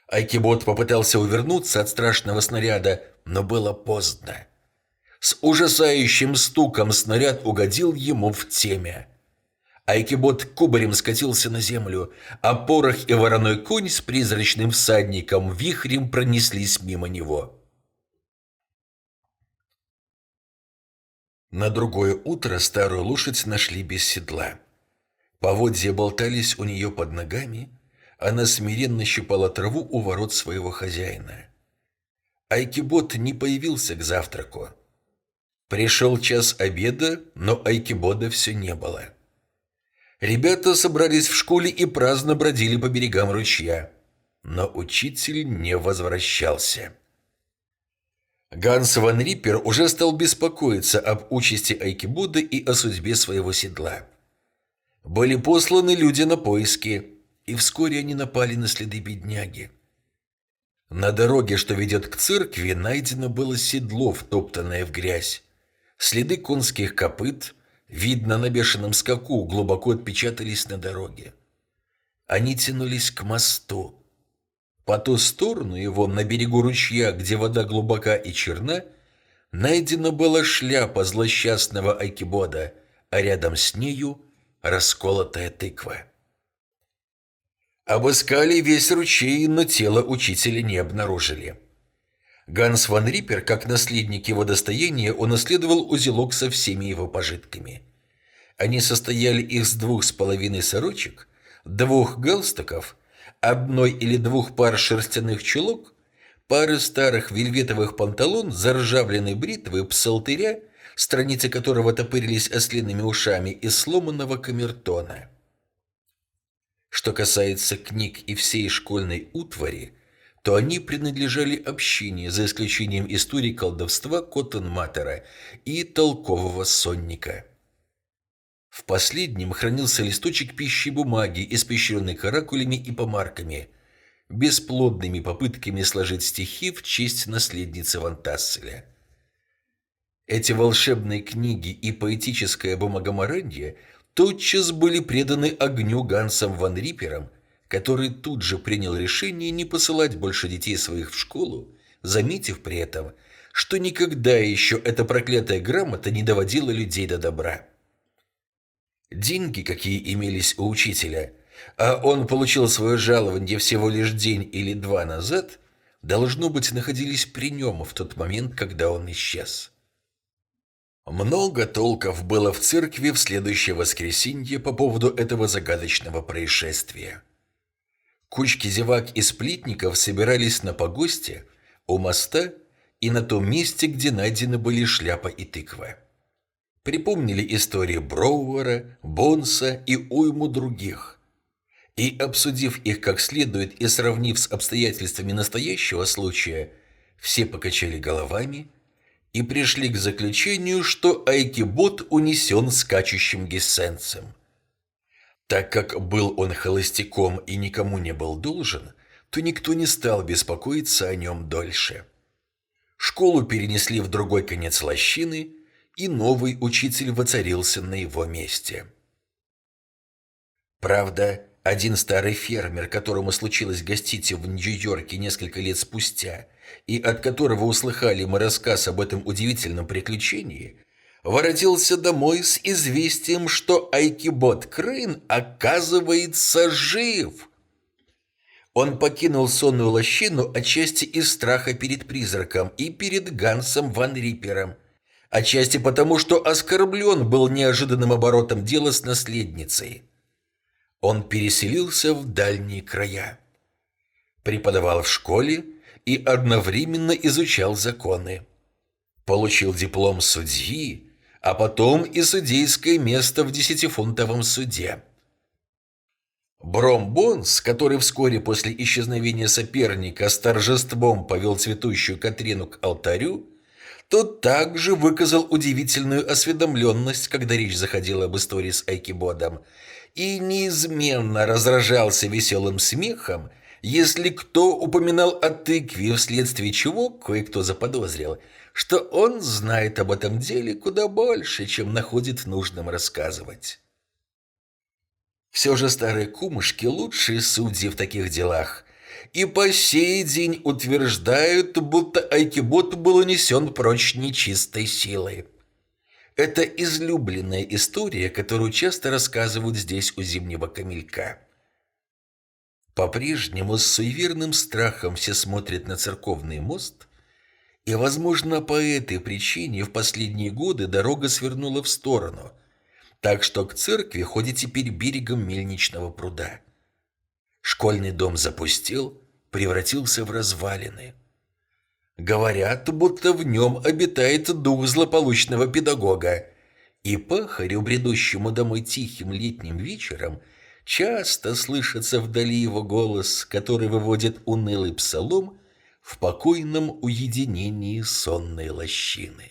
Айкибот попытался увернуться от страшного снаряда, но было поздно. С ужасающим стуком снаряд угодил ему в темя. Айкибот кубарем скатился на землю, а порох и вороной конь с призрачным всадником вихрем пронеслись мимо него. На другое утро старую лошадь нашли без седла. Поводья болтались у нее под ногами, она смиренно щипала траву у ворот своего хозяина. Айкибот не появился к завтраку. Пришел час обеда, но Айкибода все не было. Ребята собрались в школе и праздно бродили по берегам ручья. Но учитель не возвращался. Ганс Ван Риппер уже стал беспокоиться об участи Айкибода и о судьбе своего седла. Были посланы люди на поиски, и вскоре они напали на следы бедняги. На дороге, что ведет к церкви, найдено было седло, втоптанное в грязь. Следы конских копыт, видно на бешеном скаку, глубоко отпечатались на дороге. Они тянулись к мосту. По ту сторону его, на берегу ручья, где вода глубока и черна, найдена была шляпа злосчастного Айкибода, а рядом с нею расколотая тыква. Обыскали весь ручей, но тело учителя не обнаружили. Ганс ван Риппер, как наследник его достояния, унаследовал узелок со всеми его пожитками. Они состояли из двух с половиной сорочек, двух галстуков, одной или двух пар шерстяных чулок, пары старых вельветовых панталон, заржавленной бритвы, псалтыря, страницы которого топырились ослиными ушами, и сломанного камертона. Что касается книг и всей школьной утвари, то они принадлежали общине, за исключением истории колдовства Коттенматера и толкового сонника. В последнем хранился листочек пищи бумаги, испещренный каракулями и помарками, бесплодными попытками сложить стихи в честь наследницы Вантасселя. Эти волшебные книги и поэтическое бумагоморандие тотчас были преданы огню Гансом Ван Рипером – который тут же принял решение не посылать больше детей своих в школу, заметив при этом, что никогда еще эта проклятая грамота не доводила людей до добра. Деньги, какие имелись у учителя, а он получил свое жалование всего лишь день или два назад, должно быть, находились при нем в тот момент, когда он исчез. Много толков было в церкви в следующее воскресенье по поводу этого загадочного происшествия. Кучки зевак и сплетников собирались на погосте, у моста и на том месте, где найдены были шляпа и тыква. Припомнили истории Броуэра, Бонса и уйму других. И, обсудив их как следует и сравнив с обстоятельствами настоящего случая, все покачали головами и пришли к заключению, что Айкибот унесен скачущим гессенцем – так как был он холостяком и никому не был должен, то никто не стал беспокоиться о нем дольше. Школу перенесли в другой конец лощины, и новый учитель воцарился на его месте. Правда, один старый фермер, которому случилось гостить в Нью-Йорке несколько лет спустя, и от которого услыхали мы рассказ об этом удивительном приключении – воротился домой с известием, что Айкибот Крейн оказывается жив. Он покинул сонную лощину отчасти из страха перед призраком и перед Гансом Ван Рипером, отчасти потому, что оскорблен был неожиданным оборотом дела с наследницей. Он переселился в дальние края. Преподавал в школе и одновременно изучал законы. Получил диплом судьи, а потом и судейское место в десятифунтовом суде. Бром Бонс, который вскоре после исчезновения соперника с торжеством повел цветущую Катрину к алтарю, тот также выказал удивительную осведомленность, когда речь заходила об истории с Айкибодом, и неизменно разражался веселым смехом, если кто упоминал о тыкве, вследствие чего кое-кто заподозрил – что он знает об этом деле куда больше, чем находит нужным рассказывать. Все же старые кумушки – лучшие судьи в таких делах, и по сей день утверждают, будто Айкибот был унесен прочь нечистой силой. Это излюбленная история, которую часто рассказывают здесь у зимнего камелька. По-прежнему с суеверным страхом все смотрят на церковный мост, и, возможно, по этой причине в последние годы дорога свернула в сторону, так что к церкви ходит теперь берегом мельничного пруда. Школьный дом запустел, превратился в развалины. Говорят, будто в нем обитает дух злополучного педагога, и пахарю, бредущему домой тихим летним вечером, часто слышится вдали его голос, который выводит унылый псалом в покойном уединении сонной лощины.